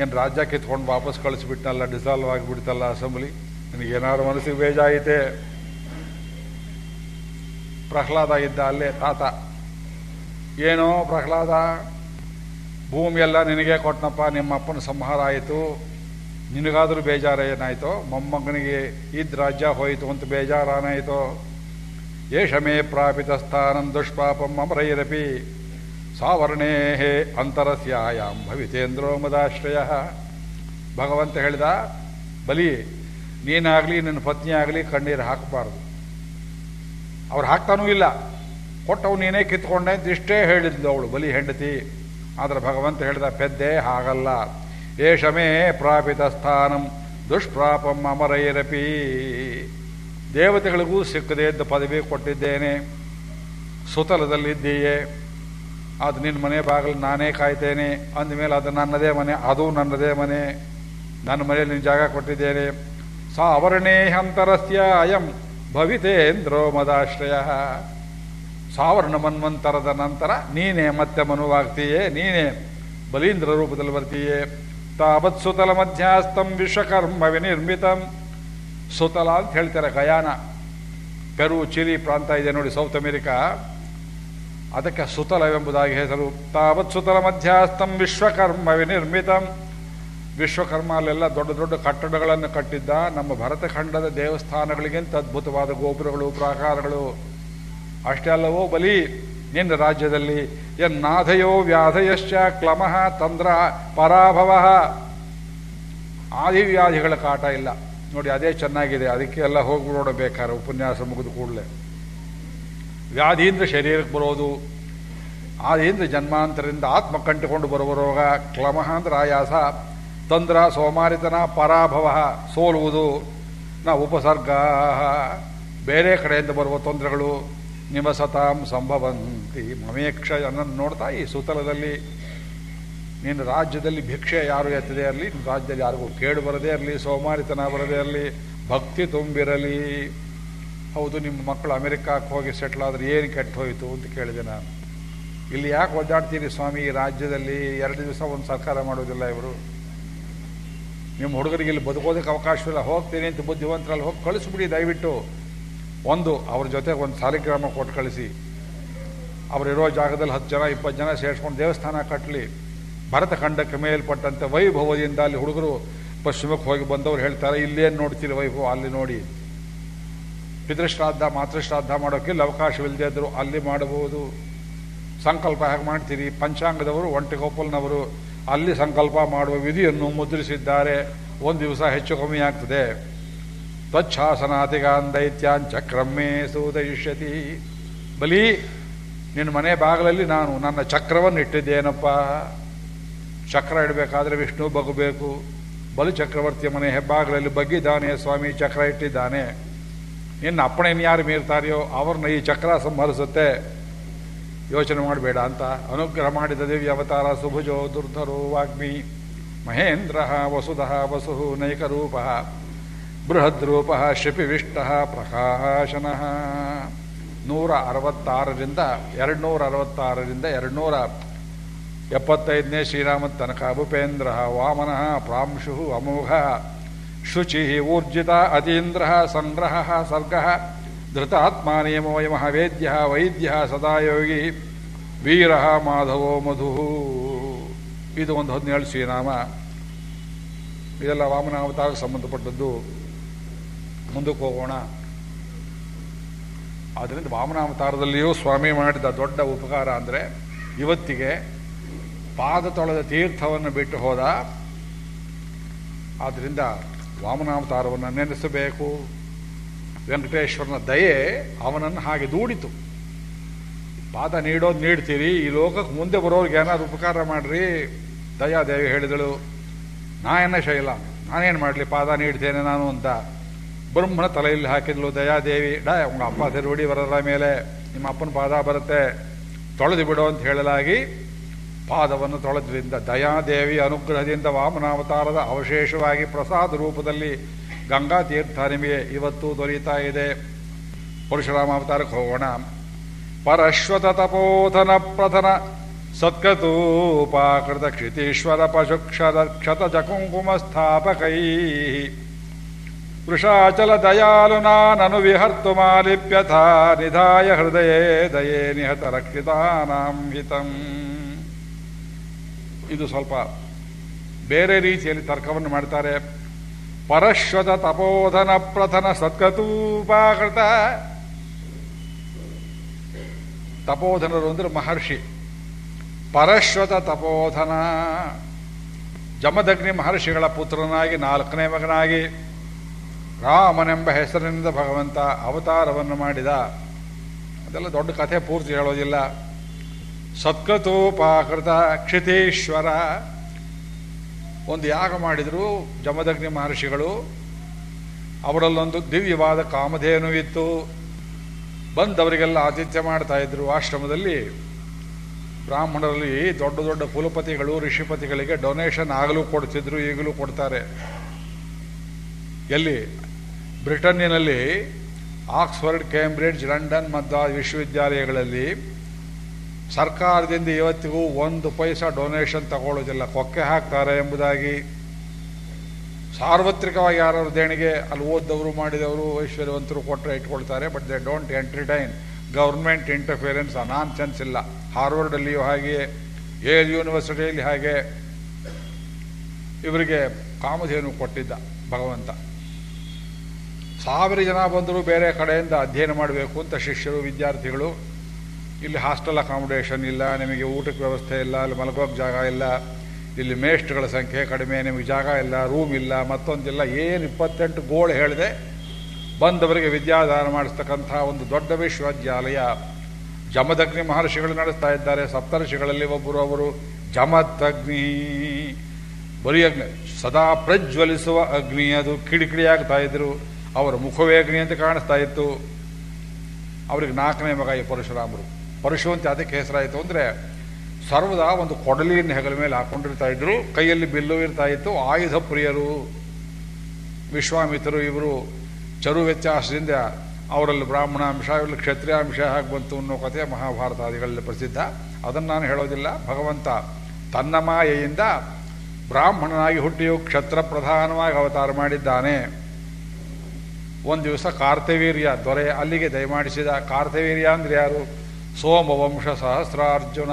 Speaker 1: ಏನು ರಾಜ್ಯ ಕಿತ್ಕೊಂಡು ವಾಪಸ್ ಕಳಿಸ್ಬಿಟ್ನಲ್ಲ ಡಿಸಾಲ್ವ್ ಆಗಿಬಿಡ್ತಲ್ಲ ಅಸೆಂಬ್ಲಿ? ನಿನಗೇನಾದ್ರು ಮನಸ್ಸಿಗೆ ಬೇಜಾಯಿತೆ ಪ್ರಹ್ಲಾದ ಇದ್ದ ಅಲ್ಲೇ, ತಾತ. ಏನೋ ಪ್ರಹ್ಲಾದ? ಭೂಮಿಯೆಲ್ಲ ನಿನಗೆ ಕೊಟ್ಟನಪ್ಪ ನಿಮ್ಮಪ್ಪನ ಸಂಹಾರ ಆಯಿತು. ನಿನಗಾದರೂ ಬೇಜಾರ ಏನಾಯಿತೋ? ಮೊಮ್ಮಗನಿಗೆ ಇದ್ದ ರಾಜ್ಯ ಹೋಯಿತು ಅಂತ ಬೇಜಾರಾನಾಯಿತೋ? ಏಷಮೇ ಪ್ರಾಪಿತ ಸ್ಥಾನಂ ದುಷ್ಪಾಪಂ ಅಮರೈರಪಿ. ಸಾವರ್ಣೇ ಅಂತರಸ್ಯಾಯಾಮ್ ಭವಿತೇಂದ್ರೋ ಮದಾಶ್ರಯ. ಭಗವಂತ ಹೇಳಿದ, ಬಲಿ, ನೀನಾಗಲಿ, ನಿನ್ನ ಪತ್ನಿ ಆಗಲಿ ಕಣ್ಣೀರು ಹಾಕಬಾರ್ದು. ಅವ್ರು ಹಾಕ್ತಾನೂ ಇಲ್ಲ. ಕೊಟ್ಟವು ನೀನೇ ಕಿತ್ಕೊಂಡೆ ಅಂತ ಇಷ್ಟೇ ಹೇಳಿದ್ಲು ಅವಳು, ಬಲಿ ಹೆಂಡತಿ. ಆದರೆ ಭಗವಂತ ಹೇಳಿದ, ಪೆದ್ದೆ ಹಾಗಲ್ಲ. ಏಷಮೇ ಪ್ರಾಪಿತ ಸ್ಥಾನಂ ದುಷ್ಪ್ರಾಪಂ ಅಮರೈರಪಿ. ದೇವತೆಗಳಿಗೂ ಸಿಕ್ಕದೇ ಇದ್ದ ಪದವಿ ಕೊಟ್ಟಿದ್ದೇನೆ. ಸುತಲದಲ್ಲಿದ್ದೀಯೇ. ಅದು ನಿನ್ನ ಮನೆ ಬಾಗಿಲು ನಾನೇ ಕಾಯ್ತೇನೆ. ಅಂದಮೇಲೆ ಅದು ನನ್ನದೇ ಮನೆ, ಅದು ನನ್ನದೇ ಮನೆ. ನನ್ನ ಮನೆಯಲ್ಲಿ ನಿನ್ನ ಜಾಗ ಕೊಟ್ಟಿದ್ದೇನೆ. ಸಾ ಅವರ್ಣೇ ಅಂತರಸ್ಯ ಅಯಂ ಭವಿತೇಂದ್ರೋ ಮದಾಶ್ರಯ. ಸಾವರ್ಣ ಮನ್ವಂತರದ ನಂತರ ನೀನೇ ಮತ್ತೆ ಮನುವಾಗ್ತೀಯೇ, ನೀನೇ ಬಲೀಂದ್ರ ರೂಪದಲ್ಲಿ ಬರ್ತೀಯೇ. ತಾವತ್ ಸುತಲ ಮಧ್ಯಾಸ್ತಂ ವಿಶ್ವಕರ್ಮ ವಿನಿರ್ಮಿತಂ. ಸುತಲ ಅಂತ ಹೇಳ್ತಾರೆ ಗಯಾನ. ಪೆರು ಚಿಲಿ ಪ್ರಾಂತ ಇದೆ ನೋಡಿ, ಸೌತ್ ಅಮೆರಿಕಾ. ಅದಕ್ಕೆ ಸುತಲವೆಂಬುದಾಗಿ ಹೆಸರು. ತಾವತ್ ಸುತಲ ಮಧ್ಯಾಸ್ತಂ ವಿಶ್ವಕರ್ಮ ವಿನಿರ್ಮಿತಂ ವಿಶ್ವಕರ್ಮ ಅಲ್ಲೆಲ್ಲ ದೊಡ್ಡ ದೊಡ್ಡ ಕಟ್ಟಡಗಳನ್ನು ಕಟ್ಟಿದ್ದ ನಮ್ಮ ಭರತಖಂಡದ ದೇವಸ್ಥಾನಗಳಿಗಿಂತ ಅದ್ಭುತವಾದ ಗೋಪುರಗಳು, ಪ್ರಾಕಾರಗಳು. ಅಷ್ಟೇ ಅಲ್ಲವೋ ಬಲಿ, ನಿನ್ನ ರಾಜ್ಯದಲ್ಲಿ ಎನ್ನಾಧಯೋ ವ್ಯಾಧಯಶ್ಚ ಕ್ಲಮಃ ತಂದ್ರ ಪರಾಭವ. ಆದಿವ್ಯಾಧಿಗಳ ಕಾಟ ಇಲ್ಲ. ನೋಡಿ, ಅದೇ ಚೆನ್ನಾಗಿದೆ. ಅದಕ್ಕೆ ಎಲ್ಲ ಹೋಗಿ ನೋಡಬೇಕಾದ್ರೆ ಉಪನ್ಯಾಸ ಮುಗಿದು ಕೂಡಲೇ. ವ್ಯಾಧಿಯಿಂದ ಶರೀರಕ್ಕೆ ಬರೋದು ಆದಿಯಿಂದ ಜನ್ಮಾಂತರದಿಂದ ಆತ್ಮ ಕಂಟಿಕೊಂಡು ಬರುವ ರೋಗ, ಕ್ಲಮಃ ಅಂದ್ರೆ ಆಯಾಸ, ತಂದ್ರ, ಸೋಮಾರಿತನ, ಪರಾಭವ, ಸೋಲುವುದು, ನಾ ಉಪಸರ್ಗ, ಬೇರೆ ಕಡೆಯಿಂದ ಬರುವ ತೊಂದರೆಗಳು, ನಿವಸತಾಂ ಸಂಭವಂತಿ ಮಮೇಕ್ಷ ಅನ್ನನ್ನು ನೋಡ್ತಾ ಈ ಸುತಲದಲ್ಲಿ. ನಿನ್ನ ರಾಜ್ಯದಲ್ಲಿ ಭಿಕ್ಷೆ ಯಾರು ಎತ್ತದೆ ಇರಲಿ ನಿನ್ನ ರಾಜ್ಯದಲ್ಲಿ ಯಾರಿಗೂ ಕೇಡು ಬರದೇ ಇರಲಿ, ಸೋಮಾರಿತನ ಬರದೇ ಇರಲಿ, ಭಕ್ತಿ ತುಂಬಿರಲಿ. ಹೌದು, ನಿಮ್ಮ ಮಕ್ಕಳು ಅಮೆರಿಕಕ್ಕೆ ಹೋಗಿ ಸೆಟ್ಲ್ ಆದರೆ ಏನು ಕೆಟ್ಟ ಹೋಯಿತು ಅಂತ ಕೇಳಿದೆ ನಾನು. ಇಲ್ಲಿ ಯಾಕೆ ಒದ್ದಾಡ್ತೀರಿ ಸ್ವಾಮಿ? ಈ ರಾಜ್ಯದಲ್ಲಿ ಎರಡು ದಿವಸ ಒಂದು ಸರ್ಕಾರ ಮಾಡೋದಿಲ್ಲ ಇವರು. ನಿಮ್ಮ ಹುಡುಗರಿಗೆ ಇಲ್ಲಿ ಬದುಕೋದಕ್ಕೆ ಅವಕಾಶವಿಲ್ಲ. ಹೋಗ್ತೀನಿ ಅಂತ ಬುದ್ಧಿವಂತರಲ್ಲಿ ಹೋಗಿ ಕಳಿಸ್ಬಿಡಿ ದಯವಿಟ್ಟು. ಒಂದು, ಅವ್ರ ಜೊತೆಗೆ ಒಂದು ಸಾಲಿಗ್ರಾಮ ಕೊಟ್ಟು ಕಳಿಸಿ. ಅವರಿರೋ ಜಾಗದಲ್ಲಿ ಹತ್ತು ಜನ, ಇಪ್ಪತ್ತು ಜನ ಸೇರಿಸ್ಕೊಂಡು ದೇವಸ್ಥಾನ ಕಟ್ಟಲಿ ಭರತಖಂಡಕ್ಕೆ ಮೇಲ್ಪಟ್ಟಂತೆ ವೈಭವದಿಂದ ಅಲ್ಲಿ ಹುಡುಗರು ಪಶ್ಚಿಮಕ್ಕೆ ಹೋಗಿ ಬಂದವರು ಹೇಳ್ತಾರೆ, ಇಲ್ಲೇನು ನೋಡ್ತೀರಿ ವೈಭವ? ಅಲ್ಲಿ ನೋಡಿ. ಪಿತೃಶ್ರಾದ್ದ, ಮಾತೃಶ್ರಾದ್ದ ಮಾಡೋಕ್ಕಿಲ್ಲ ಅವಕಾಶವಿಲ್ಲದೆ ಇದ್ದರು ಅಲ್ಲಿ ಮಾಡಬಹುದು. ಸಂಕಲ್ಪ ಹೇಗೆ ಮಾಡ್ತೀರಿ? ಪಂಚಾಂಗದವರು ಒಂಟಿಗೊಪ್ಪಲ್ನವರು ಅಲ್ಲಿ ಸಂಕಲ್ಪ ಮಾಡುವ ವಿಧಿಯನ್ನು ಮುದ್ರಿಸಿದ್ದಾರೆ. ಒಂದು ದಿವಸ ಹೆಚ್ಚು ಕಮ್ಮಿ ಆಗ್ತದೆ. ತ್ವಚ್ಛಾಸನಾತಿಗಾನ್ ದೈತ್ಯಾನ್ ಚಕ್ರಮ್ಮೇ ಸೂದಯಿಷ್ಯತಿ. ಬಲಿ, ನಿನ್ನ ಮನೆ ಬಾಗಿಲಲ್ಲಿ ನಾನು ನನ್ನ ಚಕ್ರವನ್ನು ಇಟ್ಟಿದ್ದೇನಪ್ಪ. ಚಕ್ರ ಇಡಬೇಕಾದ್ರೆ ವಿಷ್ಣು ಬಗ್ಗಬೇಕು. ಬಲಿ ಚಕ್ರವರ್ತಿಯ ಮನೆ ಹೆಬ್ಬಾಗಲಲ್ಲಿ ಬಗ್ಗಿದ್ದಾನೆ, ಸ್ವಾಮಿ ಚಕ್ರ ಇಟ್ಟಿದ್ದಾನೆ. ನಿನ್ನ ಅಪ್ಪಣೆಯನ್ನು ಯಾರು ಮೀರ್ತಾರೆಯೋ ಅವ್ರನ್ನ ಈ ಚಕ್ರ ಸಂಹರಿಸುತ್ತೆ ಯೋಚನೆ ಮಾಡಬೇಡ ಅಂತ ಅನುಗ್ರಹ ಮಾಡಿದ ದೇವಿ ಅವತಾರ ಸುಭುಜೋ ದುರ್ಧರೋ ವಾಗ್ಮಿ. ಮಹೇಂದ್ರ ವಸುಧ ವಸು ನೈಕರೂಪ. ಬೃಹದ್ರೂಪ ಶಿಪಿವಿಷ್ಟ ಪ್ರಕಾಶನ. ನೂರ ಅರವತ್ತಾರರಿಂದ ಎರಡುನೂರ ಅರವತ್ತಾರರಿಂದ ಎರಡುನೂರ ಎಪ್ಪತ್ತೈದನೇ ಶ್ರೀರಾಮ ತನಕ ಭೂಪೇಂದ್ರ ವಾಮನ ಪ್ರಾಂಶು ಅಮೋಘ. ಶುಚಿ ಊರ್ಜಿತ ಅತೀಂದ್ರ ಸಂಗ್ರಹ ಸರ್ಗ ಧೃತಾತ್ಮ ನಿಯಮೋಯಮ ವೇದ್ಯ ವೈದ್ಯ ಸದಾಯೋಗಿ ವೀರ ಮಾಧವೋ ಮಧು. ಇದು ಒಂದು ಹದಿನೇಳು ಶ್ರೀನಾಮ. ಇದೆಲ್ಲ ವಾಮನ ಅವತಾರಕ್ಕೆ ಸಂಬಂಧಪಟ್ಟದ್ದು. ಮುಂದಕ್ಕೆ ಹೋಗೋಣ. ಆದ್ದರಿಂದ ವಾಮನಾವತಾರದಲ್ಲಿಯೂ ಸ್ವಾಮಿ ಮಾಡಿದ ದೊಡ್ಡ ಉಪಕಾರ ಅಂದರೆ ಇವತ್ತಿಗೆ ಪಾದ ತೊಳೆದ ತೀರ್ಥವನ್ನು ಬಿಟ್ಟು ಹೋದ. ಆದ್ದರಿಂದ ವಾಮನಾವತಾರವನ್ನು ನೆನೆಸಬೇಕು. ವೆಂಕಟೇಶ್ವರನ ದಯೆ ಅವನನ್ನು ಹಾಗೆ ದೂಡಿತು. ಪಾದ ನೀಡೋದು ನೀಡ್ತೀರಿ, ಈ ಲೋಕಕ್ಕೆ ಮುಂದೆ ಬರೋರಿಗೆ ಏನಾದ್ರು ಉಪಕಾರ ಮಾಡ್ರಿ, ದಯಾದೇವಿ ಹೇಳಿದಳು. ನಾನೇನ ಶೈಲ, ನಾನೇನು ಮಾಡಲಿ, ಪಾದ ನೀಡ್ತೇನೆ ನಾನು ಅಂತ. ಬ್ರಹ್ಮನ ತಲೆಯಲ್ಲಿ ಹಾಕಿದ್ಲು ದಯಾದೇವಿ. ಡಾ, ಉಂಗ ಅಪ್ಪ ತಿರುವಡಿ ಬರೋದ್ರ ಮೇಲೆ. ನಿಮ್ಮ ಅಪ್ಪನ ಪಾದ ಬರುತ್ತೆ. ತೊಳೆದು ಬಿಡು ಅಂತ ಹೇಳಲಾಗಿ ಪಾದವನ್ನು ತೊಳೆದ್ರಿಂದ ದಯಾದೇವಿ ಅನುಗ್ರಹದಿಂದ ವಾಮನಾವತಾರದ ಅವಶೇಷವಾಗಿ ಪ್ರಸಾದ ರೂಪದಲ್ಲಿ ಗಂಗಾ ತೀರ್ಥ ನಿಮಗೆ ಇವತ್ತು ದೊರೆಯುತ್ತಾ ಇದೆ. ಪರಶುರಾಮ ಅವತಾರಕ್ಕೆ ಹೋಗೋಣ. ಪರಶ್ವತ ತಪೋಧನ ಪ್ರಥನ ಸತ್ಕತೂಪಾಕೃತ ಕ್ಷಿತೀಶ್ವರ ಪಶುಕ್ಷರ ಕ್ಷತ ಜಕುಂಕುಮ ಸ್ಥಾಪಕೈ. ವೃಷಾಚಲ ದಯಾಲು ನಾನನು ವಿಹರ್ತು ಮಾಲಿಪ್ಯಥ ನಿಧಾಯ ಹೃದಯೇ ದಯೇ ನಿಹತ ರಕ್ಷಿತಾನಾಂ ಹಿತಂ. ಇದು ಸ್ವಲ್ಪ ಬೇರೆ ರೀತಿಯಲ್ಲಿ ತರ್ಕವನ್ನು ಮಾಡ್ತಾರೆ. ಪರಶ್ವತ ತಪೋಧನ ಪ್ರಥನ ಸತ್ಕತೂಪಾಕೃತ ತಪೋಧನರು ಅಂದ್ರೆ ಮಹರ್ಷಿ. ಪರಶ್ವತ ತಪೋಧನ. ಜಮದಗ್ನಿ ಮಹರ್ಷಿಗಳ ಪುತ್ರನಾಗಿ, ನಾಲ್ಕನೇ ಮಗನಾಗಿ, ರಾಮನೆಂಬ ಹೆಸರಿನಿಂದ ಭಗವಂತ ಅವತಾರವನ್ನು ಮಾಡಿದ. ಅದೆಲ್ಲ ದೊಡ್ಡ ಕಥೆ, ಪೂರ್ತಿ ಹೇಳೋದಿಲ್ಲ. ಸತ್ಕತೋಪಾಕೃತ ಕ್ಷಿತೇಶ್ವರ. ಒಂದು ಯಾಗ ಮಾಡಿದರು ಜಮದಗ್ನಿ ಮಹರ್ಷಿಗಳು. ಅವರಲ್ಲೊಂದು ದಿವ್ಯವಾದ ಕಾಮಧೇನುವಿತ್ತು ಬಂದವರಿಗೆಲ್ಲ ಆತಿಥ್ಯ ಮಾಡ್ತಾ ಇದ್ರು. ಆಶ್ರಮದಲ್ಲಿ ಬ್ರಾಹ್ಮಣರಲ್ಲಿ ದೊಡ್ಡ ದೊಡ್ಡ ಕುಲಪತಿಗಳು, ಋಷಿಪತಿಗಳಿಗೆ ಡೊನೇಷನ್ ಆಗಲೂ ಕೊಡ್ತಿದ್ರು, ಈಗಲೂ ಕೊಡ್ತಾರೆ. ಎಲ್ಲಿ? ಬ್ರಿಟನ್ನಿನಲ್ಲಿ ಆಕ್ಸ್ಫರ್ಡ್, ಕೇಂಬ್ರಿಡ್ಜ್, ಲಂಡನ್ ಮತ್ತು ವಿಶ್ವವಿದ್ಯಾಲಯಗಳಲ್ಲಿ ಸರ್ಕಾರದಿಂದ ಇವತ್ತಿಗೂ ಒಂದು ಪೈಸಾ ಡೊನೇಷನ್ ತಗೊಳ್ಳೋದಿಲ್ಲ. ಕೊಕ್ಕೆ ಹಾಕ್ತಾರೆ ಎಂಬುದಾಗಿ ಸಾರ್ವತ್ರಿಕವಾಗಿ ಯಾರು ದೇಣಿಗೆ ಅಲ್ಲಿ ಓದ್ದವರು ಮಾಡಿದವರು ಐಶ್ವರ್ಯವಂತರು ಕೊಟ್ಟರೆ ಇಟ್ಕೊಳ್ತಾರೆ but they don't entertain government interference non chance ಇಲ್ಲ. ಹಾರ್ವರ್ಡಲ್ಲಿಯೂ ಹಾಗೆಯೇ ಏಲ್ ಯೂನಿವರ್ಸಿಟಿಯಲ್ಲಿ ಹಾಗೆ ಇವರಿಗೆ ಕಾಮಧೇನು ಕೊಟ್ಟಿದ್ದ ಭಗವಂತ. ಸಾವಿರ ಜನ ಬಂದರೂ ಬೇರೆ ಕಡೆಯಿಂದ ಅಧ್ಯಯನ ಮಾಡಬೇಕು ಅಂತ ಶಿಷ್ಯರು, ವಿದ್ಯಾರ್ಥಿಗಳು ಇಲ್ಲಿ ಹಾಸ್ಟೆಲ್ ಅಕಾಮಿಡೇಷನ್ ಇಲ್ಲ, ನಿಮಗೆ ಊಟಕ್ಕೆ ವ್ಯವಸ್ಥೆ ಇಲ್ಲ, ಅಲ್ಲಿ ಮಲಗೋಕೆ ಜಾಗ ಇಲ್ಲ, ಇಲ್ಲಿ ಮೇಸ್ಟ್ಗಳ ಸಂಖ್ಯೆ ಕಡಿಮೆ, ನಿಮಗೆ ಜಾಗ ಇಲ್ಲ ರೂಮ್ ಇಲ್ಲ, ಮತ್ತೊಂದಿಲ್ಲ, ಏನು ಇಪ್ಪತ್ತೆಂಟು ಗೋಳು ಹೇಳಿದೆ. ಬಂದವರಿಗೆ ವಿದ್ಯಾದಾನ ಮಾಡಿಸ್ತಕ್ಕಂಥ ಒಂದು ದೊಡ್ಡ ವಿಶ್ವವಿದ್ಯಾಲಯ. ಜಮದಗ್ನಿ ಮಹರ್ಷಿಗಳು ನಡೆಸ್ತಾ ಇದ್ದಾರೆ, ಸಪ್ತರ್ಷಿಗಳಲ್ಲಿ ಒಬ್ಬರು ಅವರು, ಜಮದಗ್ನಿ. ಬರೀ ಅಗ್ನಿ, ಸದಾ ಪ್ರಜ್ವಲಿಸುವ ಅಗ್ನಿ, ಅದು ಕಿಡಿಕಿಡಿಯಾಗ್ತಾ ಇದ್ರು, ಅವರ ಮುಖವೇ ಅಗ್ನಿ ಅಂತ ಕಾಣಿಸ್ತಾ ಇತ್ತು. ಅವರಿಗೆ ನಾಲ್ಕನೇ ಮಗ ಈ ಪರಶುರಾಮರು. ಪರಶು ಅಂತ ಅದಕ್ಕೆ ಹೆಸರಾಯಿತು ಅಂದರೆ ಸರ್ವದಾ ಒಂದು ಕೊಡಲಿಯನ್ನು ಹೆಗಲ ಮೇಲೆ ಹಾಕೊಂಡಿರ್ತಾ ಇದ್ರು, ಕೈಯಲ್ಲಿ ಬಿಲ್ಲು ಇರ್ತಾ ಇತ್ತು. ಆಯುಧ ಪ್ರಿಯರು, ವಿಶ್ವಾಮಿತ್ರರು ಇವರು ಚರು ವ್ಯತ್ಯಾಸದಿಂದ ಅವರಲ್ಲಿ ಬ್ರಾಹ್ಮಣಾಂಶ ಇವರಲ್ಲಿ ಕ್ಷತ್ರಿಯಾಂಶ ಹಾಗೆ ಬಂತು ಅನ್ನೋ ಕಥೆ ಮಹಾಭಾರತಾದಿಗಳಲ್ಲಿ ಪ್ರಸಿದ್ಧ. ಅದನ್ನು ನಾನು ಹೇಳೋದಿಲ್ಲ. ಭಗವಂತ ತನ್ನ ಮಾಯೆಯಿಂದ ಬ್ರಾಹ್ಮಣನಾಗಿ ಹುಟ್ಟಿಯು ಕ್ಷತ್ರ ಪ್ರಧಾನವಾಗಿ ಅವತಾರ ಮಾಡಿದ್ದಾನೆ. ಒಂದು ದಿವಸ ಕಾರ್ತವೀರ್ಯ ದೊರೆ ಅಲ್ಲಿಗೆ ದಯಮಾಡಿಸಿದ. ಕಾರ್ತವೀರ್ಯ ಅಂದರೆ ಯಾರು? ಸೋಮವಂಶ ಸಹಸ್ರಾರ್ಜುನ.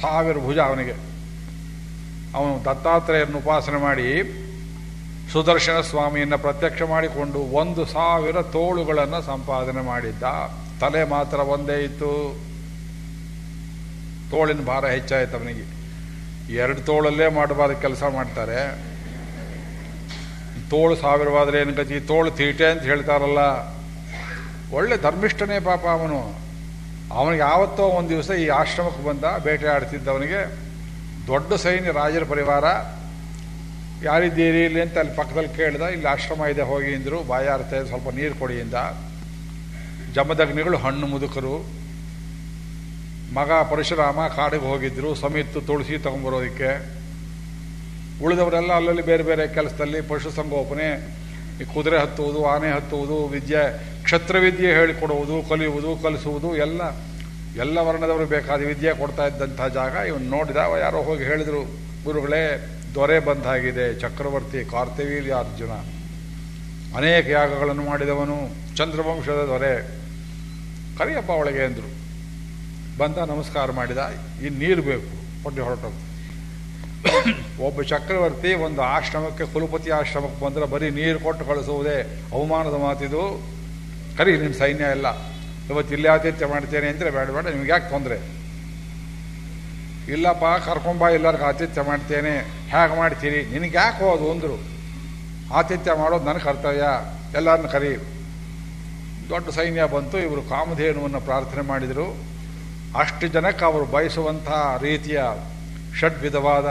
Speaker 1: ಸಾವಿರ ಭುಜ ಅವನಿಗೆ. ಅವನು ದತ್ತಾತ್ರೇಯರನ್ನು ಉಪಾಸನೆ ಮಾಡಿ ಸುದರ್ಶನ ಸ್ವಾಮಿಯನ್ನು ಪ್ರತ್ಯಕ್ಷ ಮಾಡಿಕೊಂಡು ಒಂದು ಸಾವಿರ ತೋಳುಗಳನ್ನು ಸಂಪಾದನೆ ಮಾಡಿದ್ದ. ತಲೆ ಮಾತ್ರ ಒಂದೇ ಇತ್ತು. ತೋಳಿನ ಭಾರ ಹೆಚ್ಚಾಯಿತು ಅವನಿಗೆ. ಎರಡು ತೋಳಲ್ಲೇ ಮಾಡಬಾರ್ದು ಕೆಲಸ ಮಾಡ್ತಾರೆ. ತೋಳು ಸಾವಿರವಾದರೆ ಏನು ಗತಿ ತೋಳು ತೀಟೆ ಅಂತ ಹೇಳ್ತಾರಲ್ಲ. ಒಳ್ಳೆ ಧರ್ಮಿಷ್ಠನೇ ಪಾಪ ಅವನು. ಅವನಿಗೆ ಯಾವತ್ತೋ ಒಂದು ದಿವಸ ಈ ಆಶ್ರಮಕ್ಕೆ ಬಂದ, ಬೇಟೆ ಆಡ್ತಿದ್ದವನಿಗೆ ದೊಡ್ಡ ಸೈನ್ಯ, ರಾಜರ ಪರಿವಾರ. ಯಾರಿದ್ದೀರಿ ಇಲ್ಲಿ ಅಂತ ಅಲ್ಲಿ ಪಕ್ಕದಲ್ಲಿ ಕೇಳಿದ, ಇಲ್ಲಿ ಆಶ್ರಮ ಇದೆ, ಹೋಗಿ ಅಂದರು ಬಾಯಾರ್ತೆ ಸ್ವಲ್ಪ ನೀರು ಕೊಡಿ ಜಮದಗ್ನಿಗಳು ಹಣ್ಣು ಮುದುಕರು. ಮಗ ಪರಶುರಾಮ ಕಾಡಿಗೆ ಹೋಗಿದ್ರು, ಸಮಿತ್ತು ತುಳಸಿ ತೊಗೊಂಬರೋದಕ್ಕೆ ಉಳಿದವರೆಲ್ಲ ಅಲ್ಲಲ್ಲಿ ಬೇರೆ ಬೇರೆ ಕೆಲಸದಲ್ಲಿ ಪಶುಸಂಗೋಪನೆ, ಈ ಕುದುರೆ ಹತ್ತುವುದು, ಆನೆ ಹತ್ತುವುದು, ವಿದ್ಯೆ ಕ್ಷತ್ರವಿದ್ಯೆ ಹೇಳಿಕೊಡುವುದು, ಕಲಿಯುವುದು, ಕಲಿಸುವುದು ಎಲ್ಲ ಎಲ್ಲ ವರ್ಣದವರು ಬೇಕಾದ ವಿದ್ಯೆ ಕೊಡ್ತಾ ಇದ್ದಂಥ ಜಾಗ ಇವನು ನೋಡಿದ ಯಾರೋ ಹೋಗಿ ಹೇಳಿದರು, ಗುರುಗಳೇ, ದೊರೆ ಬಂದಾಗಿದೆ, ಚಕ್ರವರ್ತಿ ಕಾರ್ತವೀರ್ಯ ಅರ್ಜುನ ಅನೇಕ ಯಾಗಗಳನ್ನು ಮಾಡಿದವನು ಚಂದ್ರವಂಶದ ದೊರೆ. ಕರಿಯಪ್ಪ ಅವಳಿಗೆ ಅಂದರು, ಬಂದ ನಮಸ್ಕಾರ ಮಾಡಿದ ಇನ್ನು ನೀರು ಬೇಕು ಹೊಟ್ಟೆ ಹೊರಟೋದು ಒಬ್ಬ ಚಕ್ರವರ್ತಿ ಒಂದು ಆಶ್ರಮಕ್ಕೆ, ಕುಲಪತಿ ಆಶ್ರಮಕ್ಕೆ ಬಂದರೆ ಬರೀ ನೀರು ಕೊಟ್ಟು ಕಳಿಸುವುದೇ ಅವಮಾನದ ಮಾತಿದು. ಕರಿ ನಿಮ್ಮ ಸೈನ್ಯ ಎಲ್ಲ. ಇವತ್ತು ಇಲ್ಲೇ ಆತಿಥ್ಯ ಮಾಡ್ತೇನೆ ಅಂದರೆ ಬೇಡ ಬೇಡ, ನಿಮ್ಗೆ ಯಾಕೆ ತೊಂದರೆ? ಇಲ್ಲಪ್ಪ ಕರ್ಕೊಂಬ ಎಲ್ಲರಿಗೂ ಆತಿಥ್ಯ ಮಾಡ್ತೇನೆ. ಹೇಗೆ ಮಾಡ್ತೀರಿ? ನಿನಗೆ ಯಾಕೆ ಹೋದು ಅಂದರು. ಆತಿಥ್ಯ ಮಾಡೋದು ನನ್ನ ಕರ್ತವ್ಯ ಎಲ್ಲರನ್ನ ಕರಿ ದೊಡ್ಡ ಸೈನ್ಯ ಬಂತು, ಇವರು ಕಾಮಧೇನುವನ್ನು ಪ್ರಾರ್ಥನೆ ಮಾಡಿದರು. ಅಷ್ಟು ಜನಕ್ಕೆ ಅವರು ಬಯಸುವಂಥ ರೀತಿಯ ಷಡ್ವಿಧವಾದ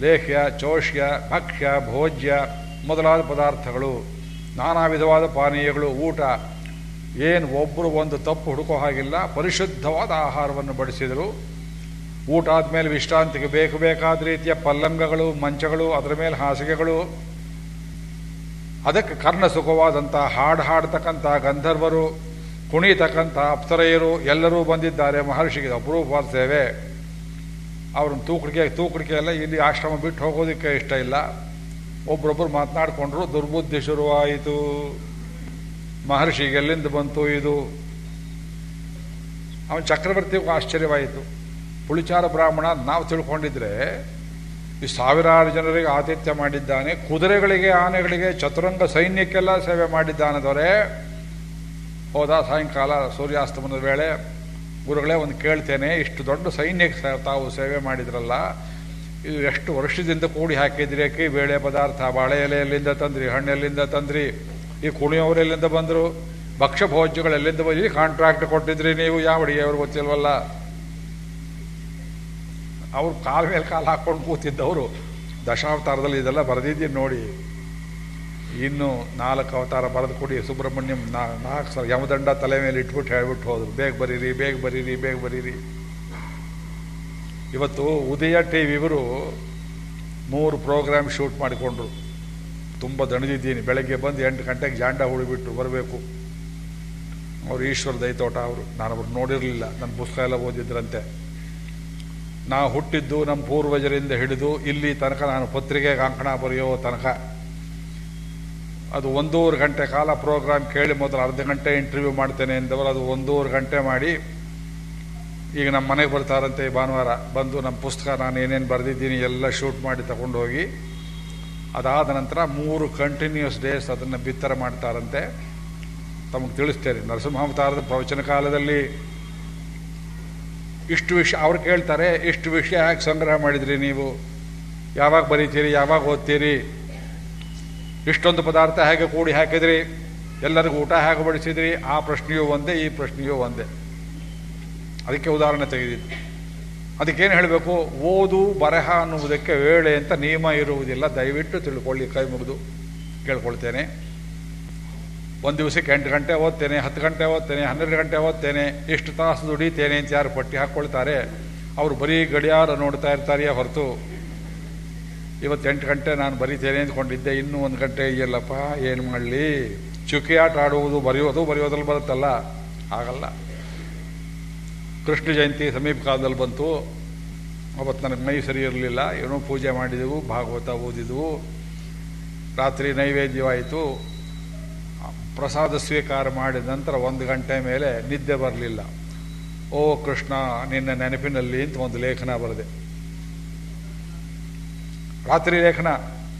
Speaker 1: ಲೇಹ್ಯ ಚೋಷ್ಯ, ಭಕ್ಷ್ಯ, ಭೋಜ್ಯ ಮೊದಲಾದ ಪದಾರ್ಥಗಳು, ನಾನಾ ವಿಧವಾದ ಪಾನೀಯಗಳು, ಊಟ ಏನು ಒಬ್ಬರು ಒಂದು ತಪ್ಪು ಹುಡುಕೋ ಹಾಗಿಲ್ಲ, ಪರಿಶುದ್ಧವಾದ ಆಹಾರವನ್ನು ಬಡಿಸಿದರು. ಊಟ ಆದಮೇಲೆ ವಿಶ್ರಾಂತಿಗೆ ಬೇಕು, ಬೇಕಾದ ರೀತಿಯ ಪಲ್ಲಂಗಗಳು, ಮಂಚಗಳು, ಅದರ ಮೇಲೆ ಹಾಸಿಗೆಗಳು. ಅದಕ್ಕೆ ಕರ್ಣ ಸುಖವಾದಂಥ ಹಾಡು ಹಾಡ್ತಕ್ಕಂಥ ಗಂಧರ್ವರು, ಕುಣಿತಕ್ಕಂಥ ಅಪ್ಸರೆಯರು ಎಲ್ಲರೂ ಬಂದಿದ್ದಾರೆ. ಮಹರ್ಷಿಗೆ ಅಪರೂಪವಾದ ಸೇವೆ. ಅವ್ರನ್ನ ತೂಕಡಿಕೆ ತೂಕಡಿಕೆ ಎಲ್ಲ ಇಲ್ಲಿ ಆಶ್ರಮ ಬಿಟ್ಟು ಹೋಗೋದಕ್ಕೆ ಇಷ್ಟ ಇಲ್ಲ. ಒಬ್ರೊಬ್ಬರು ಮಾತನಾಡಿಕೊಂಡ್ರು, ದುರ್ಬುದ್ಧಿ ಶುರುವಾಯಿತು ಮಹರ್ಷಿಗೆ ಎಲ್ಲಿಂದ ಬಂತು ಇದು? ಅವನ ಚಕ್ರವರ್ತಿಗೂ ಆಶ್ಚರ್ಯವಾಯಿತು. ಪುಳಿಚಾರ ಬ್ರಾಹ್ಮಣ, ನಾವು ತಿಳ್ಕೊಂಡಿದ್ರೆ ಈ ಸಾವಿರಾರು ಜನರಿಗೆ ಆತಿಥ್ಯ ಮಾಡಿದ್ದಾನೆ, ಕುದುರೆಗಳಿಗೆ, ಆನೆಗಳಿಗೆ, ಚತುರಂಗ ಸೈನ್ಯಕ್ಕೆಲ್ಲ ಸೇವೆ ಮಾಡಿದ್ದಾನೆ ದೊರೆ. ಹೋದ ಸಾಯಂಕಾಲ ಸೂರ್ಯಾಸ್ತಮನದ ವೇಳೆ, ಗುರುಗಳೇ ಒಂದು ಕೇಳ್ತೇನೆ, ಇಷ್ಟು ದೊಡ್ಡ ಸೈನ್ಯಕ್ಕೆ ತಾವು ಸೇವೆ ಮಾಡಿದ್ರಲ್ಲ, ಇದು ಎಷ್ಟು ವರ್ಷದಿಂದ ಕೂಡಿ ಹಾಕಿದ್ರಿ ಅಕ್ಕಿ? ಬೇಳೆ ಪದಾರ್ಥ, ಬಾಳೆ ಎಲೆಯಲ್ಲಿಂದ ತಂದ್ರಿ, ಹಣ್ಣೆಲ್ಲಿಂದ ತಂದ್ರಿ? ಈ ಕುಣಿಯವರು ಎಲ್ಲಿಂದ ಬಂದರು? ಭಕ್ಷ್ಯ ಭೋಜ್ಯಗಳು ಎಲ್ಲಿಂದ ಬಂದ್ರಿ? ಕಾಂಟ್ರಾಕ್ಟ್ ಕೊಟ್ಟಿದ್ರಿ ನೀವು, ಯಾವ ಅಡಿಗೆಯವರು ಗೊತ್ತಿಲ್ವಲ್ಲ? ಅವ್ರು ಕಾಲ ಮೇಲೆ ಕಾಲು ಹಾಕ್ಕೊಂಡು ಕೂತಿದ್ದವರು. ದಶಾವತಾರದಲ್ಲಿ ಇದೆಲ್ಲ ಬರೆದಿದ್ದೀನಿ ನೋಡಿ. ಇನ್ನು ನಾಲ್ಕು ಅವತಾರ ಬರೆದು ಕೊಡಿ. ಸುಬ್ರಹ್ಮಣ್ಯಂ ನಾಲ್ಕು ಸಲ ಯಮದಂಡ ತಲೆ ಮೇಲೆ ಇಟ್ಬಿಟ್ಟು ಹೇಳ್ಬಿಟ್ಟು ಹೋದ್ರು. ಬೇಗ ಬರೀರಿ ಬೇಗ ಬರೀರಿ ಬೇಗ ಬರೀರಿ. ಇವತ್ತು ಉದಯ ಟಿ ಇವರು ಮೂರು ಪ್ರೋಗ್ರಾಮ್ ಶೂಟ್ ಮಾಡಿಕೊಂಡ್ರು. ತುಂಬ ದಣಿದಿದ್ದೀನಿ. ಬೆಳಗ್ಗೆ ಬಂದು ಎಂಟು ಗಂಟೆಗೆ ಜಾಂಡ ಹುಳಿಬಿಟ್ಟು ಬರಬೇಕು. ಅವರು ಈಶ್ವರ ದೈತೋಟ ಅವರು. ನಾನು ಅವ್ರು ನೋಡಿರಲಿಲ್ಲ. ನನ್ನ ಪುಸ್ತಕ ಎಲ್ಲ ಓದಿದ್ರಂತೆ. ನಾ ಹುಟ್ಟಿದ್ದು ನಮ್ಮ ಪೂರ್ವಜರಿಂದ ಹಿಡಿದು ಇಲ್ಲಿ ತನಕ ನಾನು ಪತ್ರಿಕೆಗೆ ಅಂಕಣ ಬರೆಯೋ ತನಕ. ಅದು ಒಂದೂವರೆ ಗಂಟೆ ಕಾಲ ಪ್ರೋಗ್ರಾಮ್ ಕೇಳಿ ಮೊದಲು ಅರ್ಧ ಗಂಟೆ ಇಂಟರ್ವ್ಯೂ ಮಾಡ್ತೇನೆ ಎಂದವರು ಅದು ಒಂದೂವರೆ ಗಂಟೆ ಮಾಡಿ ಈಗ ನಮ್ಮ ಮನೆಗೆ ಬರ್ತಾರಂತೆ ಭಾನುವಾರ. ಬಂದು ನಮ್ಮ ಪುಸ್ತಕ ನಾನು ಏನೇನು ಬರೆದಿದ್ದೀನಿ ಎಲ್ಲ ಶೂಟ್ ಮಾಡಿ ತಗೊಂಡೋಗಿ ಅದಾದ ನಂತರ ಮೂರು ಕಂಟಿನ್ಯೂಸ್ ಡೇಸ್ ಅದನ್ನು ಬಿತ್ತರ ಮಾಡ್ತಾರಂತೆ. ತಮಗೆ ತಿಳಿಸ್ತೇನೆ. ನರಸಿಂಹಾವತಾರದ ಪ್ರವಚನ ಕಾಲದಲ್ಲಿ ಇಷ್ಟು ವಿಷಯ ಅವ್ರು ಕೇಳ್ತಾರೆ, ಇಷ್ಟು ವಿಷಯ ಯಾಕೆ ಸಂಗ್ರಹ ಮಾಡಿದ್ರಿ ನೀವು? ಯಾವಾಗ ಬರೀತೀರಿ? ಯಾವಾಗ ಓದ್ತೀರಿ? ಇಷ್ಟೊಂದು ಪದಾರ್ಥ ಹೇಗೆ ಕೂಡಿ ಹಾಕಿದ್ರಿ? ಎಲ್ಲರಿಗೂ ಊಟ ಹೇಗೆ ಬಡಿಸಿದ್ರಿ? ಆ ಪ್ರಶ್ನೆಯೂ ಒಂದೇ, ಈ ಪ್ರಶ್ನೆಯೂ ಒಂದೇ. ಅದಕ್ಕೆ ಉದಾಹರಣೆ ತೆಗೆದಿದ್ದು. ಅದಕ್ಕೇನು ಹೇಳಬೇಕು? ಓದು, ಬರಹ ಅನ್ನುವುದಕ್ಕೆ ವೇಳೆ ಅಂತ ನಿಯಮ ಇರುವುದಿಲ್ಲ. ದಯವಿಟ್ಟು ತಿಳ್ಕೊಳ್ಳಿ, ಕೈ ಮುಗಿದು ಕೇಳ್ಕೊಳ್ತೇನೆ. ಒಂದು ದಿವಸಕ್ಕೆ ಎಂಟು ಗಂಟೆ ಓದ್ತೇನೆ, ಹತ್ತು ಗಂಟೆ ಓದ್ತೇನೆ, ಹನ್ನೆರಡು ಗಂಟೆ ಓದ್ತೇನೆ, ಎಷ್ಟು ತಾಸು ದುಡಿತೇನೆ ಅಂತ ಯಾರು ಪಟ್ಟಿ ಹಾಕ್ಕೊಳ್ತಾರೆ? ಅವರು ಬರೀ ಗಡಿಯಾರ ನೋಡ್ತಾ ಇರ್ತಾರೆಯೇ ಹೊರತು. ಇವತ್ತು ಎಂಟು ಗಂಟೆ ನಾನು ಬರೀತೇನೆ ಅಂದ್ಕೊಂಡಿದ್ದೆ, ಇನ್ನೂ ಒಂದು ಗಂಟೆ ಇದೆಯಲ್ಲಪ್ಪ ಏನು ಮಾಡಲಿ? ಚುಕ್ಕಿ ಆಟ ಆಡುವುದು, ಬರೆಯೋದು, ಬರೆಯೋದ್ರಲ್ಲಿ ಬರುತ್ತಲ್ಲ. ಆಗಲ್ಲ. ಕೃಷ್ಣ ಜಯಂತಿ ಸಮೀಪ ಕಾಲದಲ್ಲಿ ಬಂತು. ಅವತ್ತು ನನಗೆ ಮೈ ಸರಿ ಇರಲಿಲ್ಲ. ಏನೋ ಪೂಜೆ ಮಾಡಿದೆವು, ಭಾಗವತ ಓದಿದೆವು. ರಾತ್ರಿ ನೈವೇದ್ಯವಾಯಿತು. ಪ್ರಸಾದ ಸ್ವೀಕಾರ ಮಾಡಿದ ನಂತರ ಒಂದು ಗಂಟೆ ಮೇಲೆ ನಿದ್ದೆ ಬರಲಿಲ್ಲ. ಓ ಕೃಷ್ಣ, ನಿನ್ನ ನೆನಪಿನಲ್ಲಿ ಅಂತ ಒಂದು ಲೇಖನ ಬರೆದೆ. ರಾತ್ರಿ ಲೇಖನ,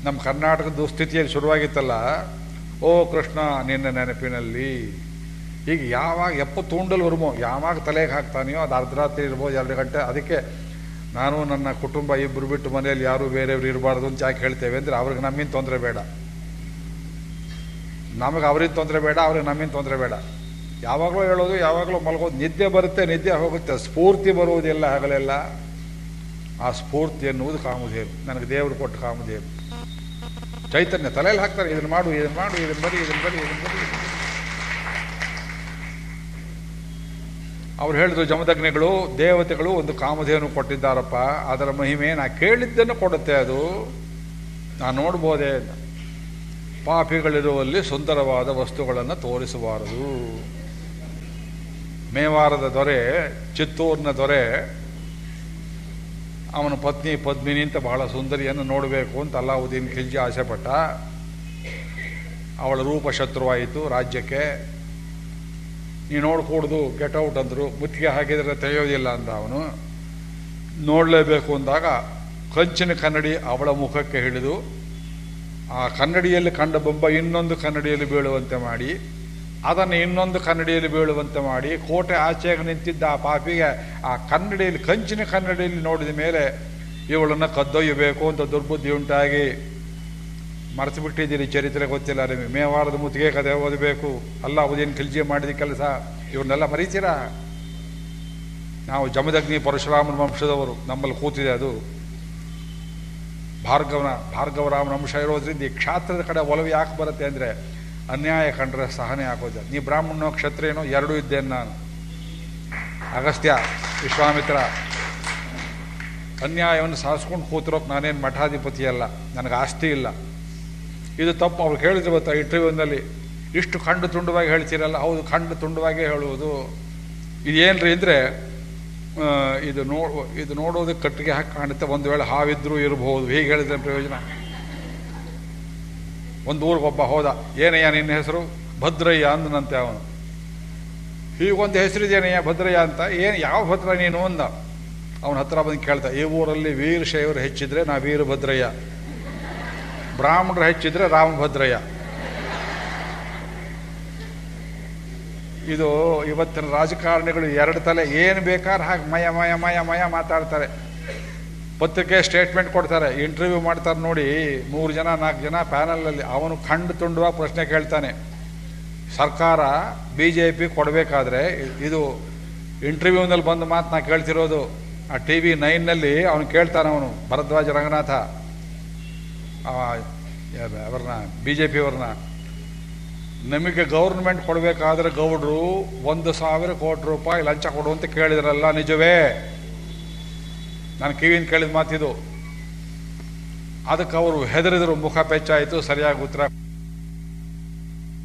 Speaker 1: ನಮ್ಮ ಕರ್ನಾಟಕದ ದುಸ್ಥಿತಿಯಲ್ಲಿ ಶುರುವಾಗಿತ್ತಲ್ಲ. ಓ ಕೃಷ್ಣ, ನಿನ್ನ ನೆನಪಿನಲ್ಲಿ ಈಗ ಯಾವಾಗ ಎಪ್ಪ ತೂಂಡಲ್ ಯಾವಾಗ ತಲೆಗೆ ಹಾಕ್ತಾನೆಯೋ ಅದು ಅರ್ಧರಾತ್ರಿ ಇರ್ಬೋದು, ಎರಡು ಗಂಟೆ. ಅದಕ್ಕೆ ನಾನು ನನ್ನ ಕುಟುಂಬ ಇಬ್ಬರು ಬಿಟ್ಟು ಮನೆಯಲ್ಲಿ ಯಾರೂ ಬೇರೆಯವ್ರು ಇರಬಾರ್ದು ಅಂತ ಯಾಕೆ ಹೇಳ್ತೇವೆ ಅಂದರೆ ಅವ್ರಿಗೆ ನಮ್ಮಿಂದ ತೊಂದರೆ ಬೇಡ. ನಮಗೆ ಅವ್ರಿಗೆ ತೊಂದರೆ ಬೇಡ, ಅವ್ರಿಗೆ ನಮ್ಮಿಂದ ತೊಂದರೆ ಬೇಡ. ಯಾವಾಗಲೂ ಹೇಳೋದು, ಯಾವಾಗಲೂ ಮಲಗೋದು. ನಿದ್ದೆ ಬರುತ್ತೆ, ನಿದ್ದೆ ಹೋಗುತ್ತೆ. ಸ್ಫೂರ್ತಿ ಬರುವುದಿಲ್ಲ ಹಗಲೆಲ್ಲ ಆ ಸ್ಫೂರ್ತಿ ಎನ್ನುವುದು ಕಾಮಧೇನು ನನಗೆ ದೇವರು ಕೊಟ್ಟು ಕಾಮಧೇನು ಚೈತನ್ಯ ತಲೆಯಲ್ಲಿ ಹಾಕ್ತಾರೆ. ಇದನ್ನು ಮಾಡು ಇದನ್ನು ಮಾಡು, ಇದನ್ನು ಬರಿ ಇದನ್ನು ಬರಿ ಇದನ್ನು ಬರಿ ಇದನ್ನ ಬರಿ. ಅವ್ರು ಹೇಳಿದ್ರು, ಜಮದಗ್ನಿಗಳು, ದೇವತೆಗಳು ಒಂದು ಕಾಮಧೇನು ಕೊಟ್ಟಿದ್ದಾರಪ್ಪ. ಅದರ ಮಹಿಮೆ ನಾ ಕೇಳಿದ್ದನ್ನು ಕೊಡುತ್ತೆ ಅದು. ನಾ ನೋಡ್ಬೋದೇ ಪಾಪಿಗಳಿರುವಲ್ಲಿ ಸುಂದರವಾದ ವಸ್ತುಗಳನ್ನು ತೋರಿಸಬಾರದು. ಮೇವಾರದ ದೊರೆ, ಚಿತ್ತೂರಿನ ದೊರೆ, ಅವನ ಪತ್ನಿ ಪದ್ಮಿನಿ ಅಂತ ಬಹಳ ಸುಂದರಿಯನ್ನು ನೋಡಬೇಕು ಅಂತ ಅಲ್ಲಾವುದ್ದೀನ್ ಖಿಲ್ಜಿ ಆಸೆಪಟ್ಟ. ಅವಳ ರೂಪ ಶತ್ರುವಾಯಿತು ರಾಜ್ಯಕ್ಕೆ. ನೀ ನೋಡ್ಕೂಡ್ದು ಔಟ್ ಅಂದರು, ಮುತ್ತಿಗೆ ಹಾಕಿದರೆ ತೆಗೆಯೋದಿಲ್ಲ ಅಂದ ಅವನು. ನೋಡಲೇಬೇಕು ಅಂದಾಗ ಕಂಚಿನ ಕನ್ನಡಿ ಅವಳ ಮುಖಕ್ಕೆ ಹಿಡಿದು, ಆ ಕನ್ನಡಿಯಲ್ಲಿ ಕಂಡ ಬೊಂಬ ಇನ್ನೊಂದು ಕನ್ನಡಿಯಲ್ಲಿ ಬೀಳುವಂತೆ ಮಾಡಿ, ಅದನ್ನು ಇನ್ನೊಂದು ಕನ್ನಡಿಯಲ್ಲಿ ಬೀಳುವಂತೆ ಮಾಡಿ, ಕೋಟೆ ಆಚೆಗೆ ನಿಂತಿದ್ದ ಆ ಪಾಪಿಗೆ ಆ ಕನ್ನಡಿಯಲ್ಲಿ, ಕಂಚಿನ ಕನ್ನಡಿಯಲ್ಲಿ ನೋಡಿದ ಮೇಲೆ ಇವಳನ್ನು ಕದ್ದೊಯ್ಯಬೇಕು ಅಂತ ದುರ್ಬುದ್ಧಿ ಉಂಟಾಗಿ ಮರೆತು ಬಿಟ್ಟಿದ್ದೀರಿ ಚರಿತ್ರೆ ಗೊತ್ತಿಲ್ಲ ನಿಮಗೆ. ಮೇವಾರದ ಮುತ್ತಿಗೆ ಕಥೆ ಓದಬೇಕು. ಅಲ್ಲ ಉದಯನ್ ಖಿಲ್ಜಿ ಮಾಡಿದ ಕೆಲಸ? ಇವ್ರನ್ನೆಲ್ಲ ಮರೀತೀರಾ? ನಾವು ಜಮದಗ್ನಿ ಪರಶುರಾಮನ ವಂಶದವರು. ನಮ್ಮಲ್ಲಿ ಕೂತಿದೆ ಅದು. ಭಾರ್ಗವನ, ಭಾರ್ಗವರಾಮನ ಅಂಶ ಇರೋದ್ರಿಂದ ಈ ಕ್ಷಾತ್ರದ ಕಡೆ ಒಲವು ಯಾಕೆ ಬರುತ್ತೆ ಅಂದರೆ, ಅನ್ಯಾಯ ಕಂಡ್ರೆ ಸಹನೆ ಆಗೋದಿಲ್ಲ ನೀ ಬ್ರಾಹ್ಮಣನೋ ಕ್ಷತ್ರಿಯನೋ ಎರಡೂ ಇದ್ದೇನೆ ನಾನು. ಅಗಸ್ತ್ಯ, ವಿಶ್ವಾಮಿತ್ರ. ಅನ್ಯಾಯವನ್ನು ಸಾಸ್ಕೊಂಡು ಕೂತಿರೋಕೆ ನಾನೇನು ಮಠಾಧಿಪತಿ ಅಲ್ಲ ನನಗೆ ಆಸ್ತಿ ಇಲ್ಲ. ಇದು ತಪ್ಪು. ಅವ್ರು ಹೇಳಿದ್ರು ಗೊತ್ತಾ ಇಂಟರ್ವ್ಯೂನಲ್ಲಿ ಇಷ್ಟು ಖಂಡು ತುಂಡವಾಗಿ ಹೇಳ್ತೀರಲ್ಲ, ಹೌದು, ಖಂಡು ತುಂಡವಾಗೇ ಹೇಳುವುದು. ಇದೇನ್ರಿ ಅಂದರೆ ಇದು ನೋ, ಇದು ನೋಡೋದಕ್ಕೆ ಕಟ್ಟಿಗೆ ಹಾಕಿ ಕಾಣುತ್ತೆ. ಒಂದು ವೇಳೆ ಹಾವಿದ್ರೂ ಇರಬಹುದು ಹೀಗೆ ಹೇಳಿದ್ರೆ ಪ್ರಯೋಜನ? ಒಂದು ಊರಿಗೆ ಒಬ್ಬ ಹೋದ. ಏನಯ್ಯ ನಿನ್ನ ಹೆಸರು? ಭದ್ರಯ್ಯ ಅಂದನಂತೆ ಅವನು. ಹೀಗೊಂದು ಹೆಸರಿದೇನಯ್ಯ ಭದ್ರಯ್ಯ ಅಂತ. ಏನು, ಯಾವ ಭದ್ರ ನೀನು ಅಂದ. ಅವನ ಹತ್ರ ಬಂದು ಕೇಳ್ತಾ, ಈ ಊರಲ್ಲಿ ವೀರಶೈವರು ಹೆಚ್ಚಿದ್ರೆ ನಾ ವೀರಭದ್ರಯ್ಯ. ಬ್ರಾಹ್ಮಣರು ಹೆಚ್ಚಿದ್ರೆ ರಾಮಭದ್ರಯ್ಯ. ಇದು ಇವತ್ತಿನ ರಾಜಕಾರಣಿಗಳು ಎರಡು ತಲೆ ಏನು ಬೇಕಾದ್ರೆ ಹಾಗೆ ಮಯ ಮಯ ಮಯ ಮಯ ಮಾತಾಡ್ತಾರೆ. ಪತ್ರಿಕೆ ಸ್ಟೇಟ್ಮೆಂಟ್ ಕೊಡ್ತಾರೆ, ಇಂಟರ್ವ್ಯೂ ಮಾಡ್ತಾರೆ ನೋಡಿ, ಮೂರು ಜನ, ನಾಲ್ಕು ಜನ ಪ್ಯಾನಲಲ್ಲಿ ಅವನು ಖಂಡು ತುಂಡುವ ಪ್ರಶ್ನೆ ಕೇಳ್ತಾನೆ. ಸರ್ಕಾರ ಬಿ ಜೆ ಪಿ ಕೊಡಬೇಕಾದ್ರೆ ಇದು ಇಂಟರ್ವ್ಯೂನಲ್ಲಿ ಬಂದು ಮಾತು ನಾ ಕೇಳ್ತಿರೋದು. ಆ ಟಿ ವಿ ನೈನ್ನಲ್ಲಿ ಅವನು ಕೇಳ್ತಾನೆ ಅವನು, ಭರದ್ವಾಜ ರಂಗನಾಥ. ಅವ್ರನ್ನ ಬಿ ಜೆ ಪಿಯವ್ರನ್ನ ನಮಗೆ ಗೌರ್ಮೆಂಟ್ ಕೊಡಬೇಕಾದ್ರೆ ಗೌಡ್ರು ಒಂದು ಸಾವಿರ ಕೋಟಿ ರೂಪಾಯಿ ಲಂಚ ಕೊಡುವಂತ ಕೇಳಿದ್ರಲ್ಲ, ನಿಜವೇ? ನಾನು ಕಿವಿಯಿಂದ ಕೇಳಿದ ಮಾತಿದು. ಅದಕ್ಕೆ ಅವರು ಹೆದರಿದ್ರು, ಮುಖ ಪೆಚ್ಚಾಯಿತು, ಸರಿಯಾಗಿ ಉತ್ತರ